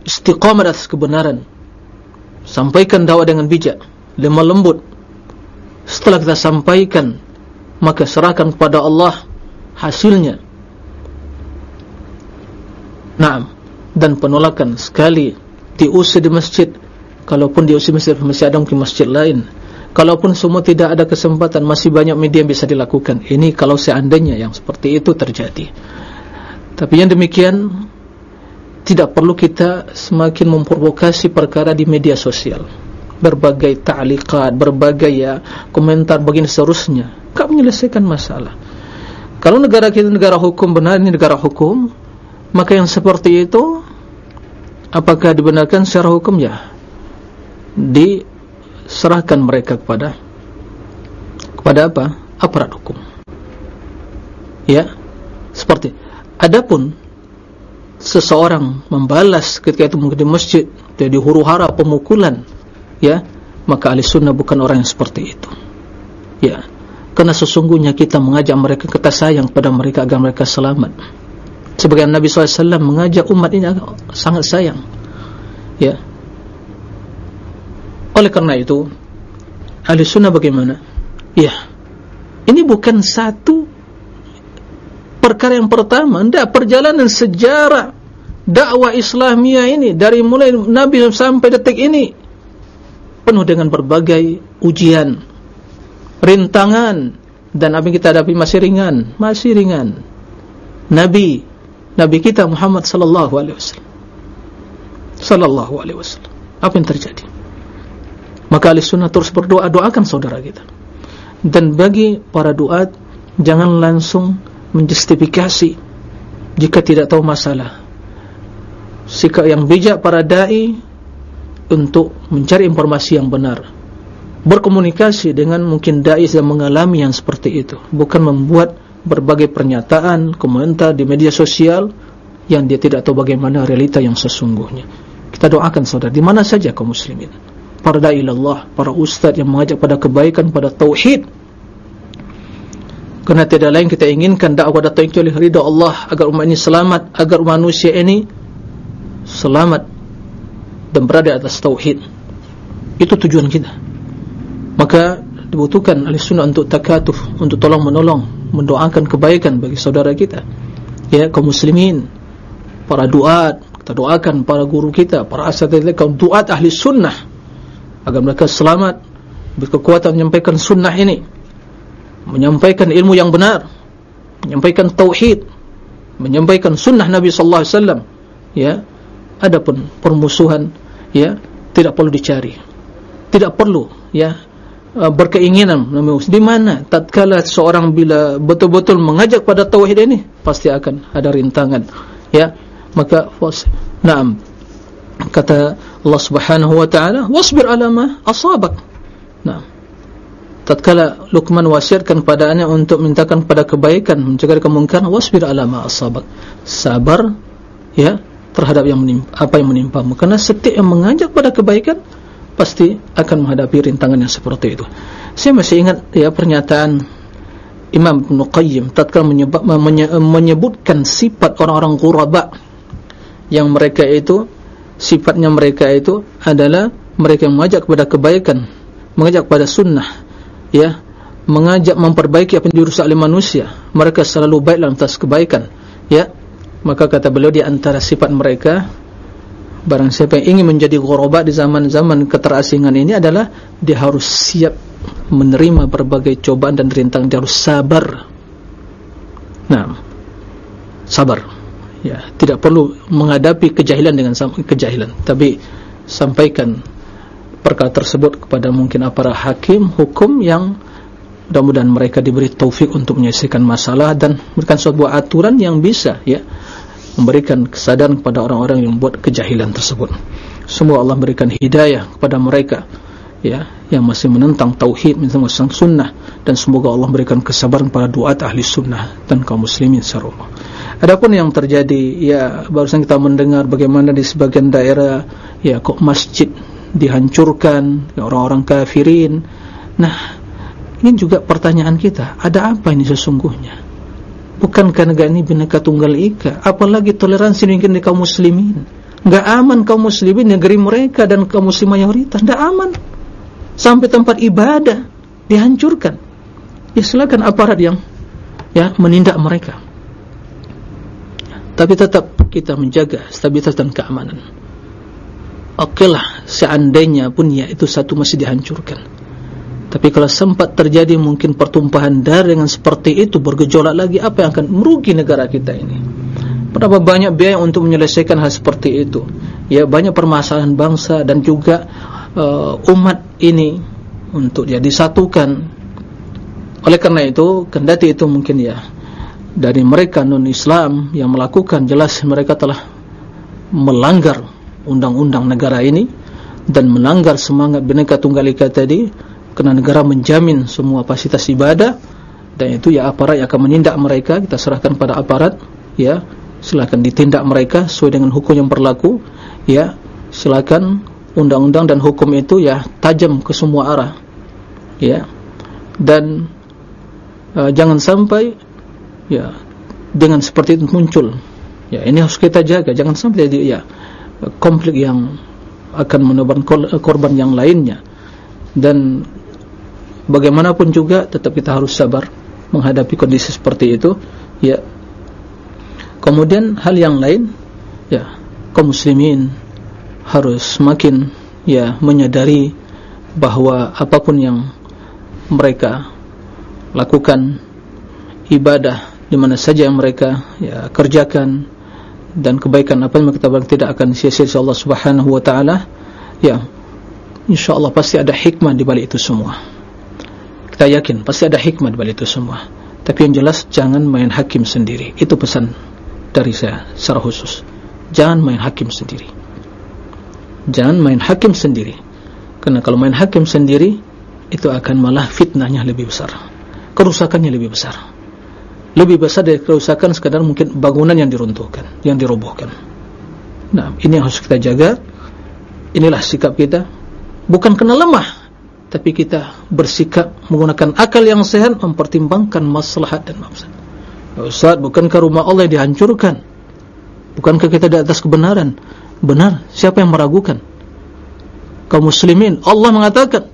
istiqamah atas kebenaran. Sampaikan dakwah dengan bijak. Lemah lembut. Setelah kita sampaikan maka serahkan kepada Allah hasilnya. Naam. Dan penolakan sekali diusir di masjid. Kalaupun diusir masjid masih ada mungkin masjid lain. Kalaupun semua tidak ada kesempatan masih banyak media yang bisa dilakukan. Ini kalau seandainya yang seperti itu terjadi. Tapi yang demikian tidak perlu kita semakin memprovokasi perkara di media sosial berbagai ta'liqat berbagai ya komentar begini seterusnya tak menyelesaikan masalah. Kalau negara kita negara hukum benar ini negara hukum maka yang seperti itu apakah dibenarkan secara hukum? Ya diserahkan mereka kepada kepada apa? Aparat hukum. Ya seperti adapun seseorang membalas ketika itu mungkin di masjid jadi huru hara pemukulan ya maka ahli sunnah bukan orang yang seperti itu. Ya karena sesungguhnya kita mengajak mereka kita sayang pada mereka agar mereka selamat. Sebagian Nabi SAW mengajak umat ini sangat sayang. Ya. Oleh karena itu ahli sunnah bagaimana? Ya. Ini bukan satu perkara yang pertama tidak perjalanan sejarah dakwah Islamiyah ini dari mulai Nabi sampai detik ini penuh dengan berbagai ujian rintangan dan apa yang kita hadapi masih ringan masih ringan. Nabi Nabi kita Muhammad sallallahu alaihi wasallam. Sallallahu alaihi wasallam. Apa yang terjadi? Maka ahli sunnah terus berdoa doakan saudara kita. Dan bagi para duat jangan langsung menjustifikasi jika tidak tahu masalah. Sikap yang bijak para da'i untuk mencari informasi yang benar. Berkomunikasi dengan mungkin da'i yang mengalami yang seperti itu. Bukan membuat berbagai pernyataan komentar di media sosial yang dia tidak tahu bagaimana realita yang sesungguhnya. Kita doakan saudara di mana saja kaum muslimin. Para da'i Allah para ustaz yang mengajak pada kebaikan pada tauhid. Kerana tidak lain kita inginkan dakwah datang oleh ridha Allah agar umat ini selamat, agar manusia ini selamat dan berada atas tauhid. Itu tujuan kita. Maka dibutuhkan ahli sunnah untuk takatuf, untuk tolong menolong, mendoakan kebaikan bagi saudara kita. Ya, kaum muslimin, para duat, kita doakan para guru kita, para asatidz kaum duat ahli sunnah agar mereka selamat berkekuatan menyampaikan sunnah ini menyampaikan ilmu yang benar menyampaikan tauhid menyampaikan sunnah Nabi sallallahu alaihi wasallam ya adapun permusuhan ya tidak perlu dicari. Tidak perlu ya. Uh, berkeinginan di mana tatkala seorang bila betul-betul mengajak pada tauhid ini pasti akan ada rintangan ya. Maka na'am. Kata Allah Subhanahu wa taala wasbir ala ma asabak. Na'am. Tatkala Luqman wasiatkan kepada anaknya untuk mintakan kepada kebaikan mencegah kemungkaran wasbir ala ma asabak. Sabar ya terhadap yang menimpa, apa yang menimpa karena setiap yang mengajak pada kebaikan pasti akan menghadapi rintangan yang seperti itu. Saya masih ingat ya pernyataan Imam Ibn Qayyim tatkala menyebut, menyebutkan sifat orang-orang quraba yang mereka itu sifatnya mereka itu adalah mereka yang mengajak kepada kebaikan mengajak kepada sunnah ya mengajak memperbaiki apa yang dirusak oleh manusia. Mereka selalu baik dalam atas kebaikan ya maka kata beliau di antara sifat mereka barang siapa yang ingin menjadi ghuraba di zaman-zaman keterasingan ini adalah dia harus siap menerima berbagai cobaan dan rintangan dia harus sabar. Nah sabar. Ya tidak perlu menghadapi kejahilan dengan kejahilan. Tapi sampaikan perkara tersebut kepada mungkin para hakim hukum yang mudah-mudahan mereka diberi taufik untuk menyelesaikan masalah dan memberikan sebuah aturan yang bisa ya memberikan kesadaran kepada orang-orang yang buat kejahilan tersebut. Semua Allah berikan hidayah kepada mereka ya yang masih menentang tauhid menentang sunnah. Dan semoga Allah berikan kesabaran kepada duat ahli sunnah dan kaum muslimin secara adapun yang terjadi ya barusan kita mendengar bagaimana di sebagian daerah ya kok masjid dihancurkan orang-orang kafirin. Nah ini juga pertanyaan kita ada apa ini sesungguhnya? Bukankah negara ini bineka tunggal ika? Apalagi toleransi mungkin di kaum muslimin. Enggak aman kaum muslimin negeri mereka dan kaum muslim mayoritas. Enggak aman. Sampai tempat ibadah dihancurkan. Ya silakan aparat yang ya menindak mereka. Tapi tetap kita menjaga stabilitas dan keamanan. Oke lah, seandainya pun ya itu satu masih dihancurkan. Tapi kalau sempat terjadi mungkin pertumpahan darah dengan seperti itu bergejolak lagi apa yang akan merugi negara kita ini? berapa banyak biaya untuk menyelesaikan hal seperti itu ya banyak permasalahan bangsa dan juga uh, umat ini untuk dia disatukan oleh karena itu kendati itu mungkin ya dari mereka non Islam yang melakukan jelas mereka telah melanggar undang-undang negara ini dan melanggar semangat Bhinneka Tunggal Ika tadi kerana negara menjamin semua fasilitas ibadah dan itu ya aparat yang akan menindak mereka. Kita serahkan pada aparat ya. Silakan ditindak mereka sesuai dengan hukum yang berlaku ya. Silakan undang-undang dan hukum itu ya tajam ke semua arah ya. Dan uh, jangan sampai ya dengan seperti itu muncul ya. Ini harus kita jaga. Jangan sampai jadi ya konflik yang akan menebar korban yang lainnya. Dan bagaimanapun juga tetap kita harus sabar menghadapi kondisi seperti itu. Ya. Kemudian hal yang lain, ya kaum muslimin harus semakin ya menyadari bahawa apapun yang mereka lakukan ibadah di mana saja yang mereka ya kerjakan dan kebaikan apa yang kita bilang tidak akan sia-sia. Allah Subhanahu wa taala ya insyaallah pasti ada hikmah di balik itu semua kita yakin pasti ada hikmah balik itu semua. Tapi yang jelas jangan main hakim sendiri. Itu pesan dari saya secara khusus. Jangan main hakim sendiri. Jangan main hakim sendiri. Karena kalau main hakim sendiri itu akan malah fitnahnya lebih besar. Kerusakannya lebih besar. Lebih besar dari kerusakan sekadar mungkin bangunan yang diruntuhkan yang dirobohkan. Nah ini yang harus kita jaga. Inilah sikap kita. Bukan kena lemah tapi kita bersikap menggunakan akal yang sehat mempertimbangkan maslahat dan mafsadat Ustaz, bukankah rumah Allah dihancurkan? Bukankah kita di atas kebenaran? Benar, siapa yang meragukan? Kaum muslimin, Allah mengatakan,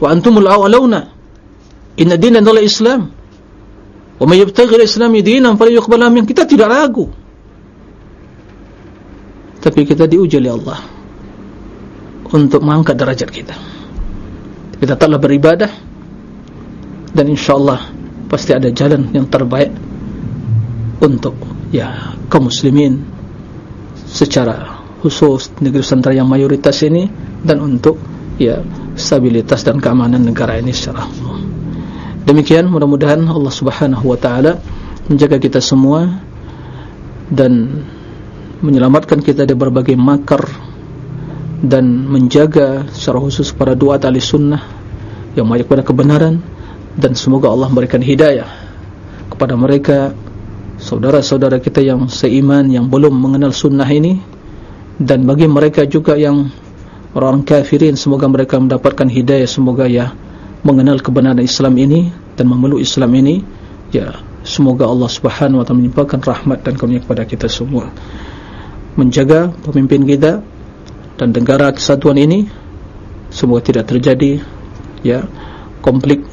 "Wa antumul awlauna. Inna dinan adalah Islam. Wa may yabtaghi al-Islam dinan falyuqbal min." Kita tidak ragu. Tapi kita diuji oleh Allah untuk mengangkat derajat kita. Kita telah beribadah dan insyaallah pasti ada jalan yang terbaik untuk ya kaum muslimin secara khusus negeri Nusantara yang mayoritas ini dan untuk ya stabilitas dan keamanan negara ini secara. Demikian mudah-mudahan Allah Subhanahu wa taala menjaga kita semua dan menyelamatkan kita dari berbagai makar dan menjaga secara khusus para dua ahli sunnah yang mengajak kepada kebenaran dan semoga Allah memberikan hidayah kepada mereka saudara-saudara kita yang seiman yang belum mengenal sunnah ini dan bagi mereka juga yang orang kafirin semoga mereka mendapatkan hidayah semoga ya mengenal kebenaran Islam ini dan memeluk Islam ini. Ya semoga Allah Subhanahu wa taala menimpakan rahmat dan karunia kepada kita semua. Menjaga pemimpin kita dan negara kesatuan ini semoga tidak terjadi ya konflik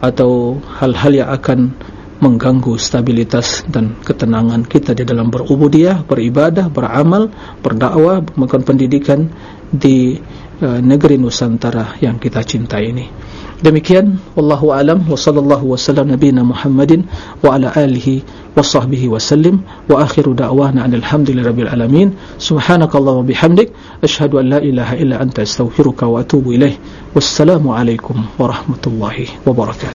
atau hal-hal yang akan mengganggu stabilitas dan ketenangan kita di dalam berubudiyah, beribadah, beramal, berdakwah, melakukan pendidikan di negeri Nusantara yang kita cintai ini. Demikian wallahu alam wa sallallahu wasallam nabiyina Muhammadin wa ala alihi wa sahbihi wa sallim wa akhiru da'wana alhamdulillahirabbil alamin. Subhanakallahumma bihamdik asyhadu an la ilaha illa anta astaghfiruka wa atubu ilaih wassalamu alaikum warahmatullahi wabarakatuh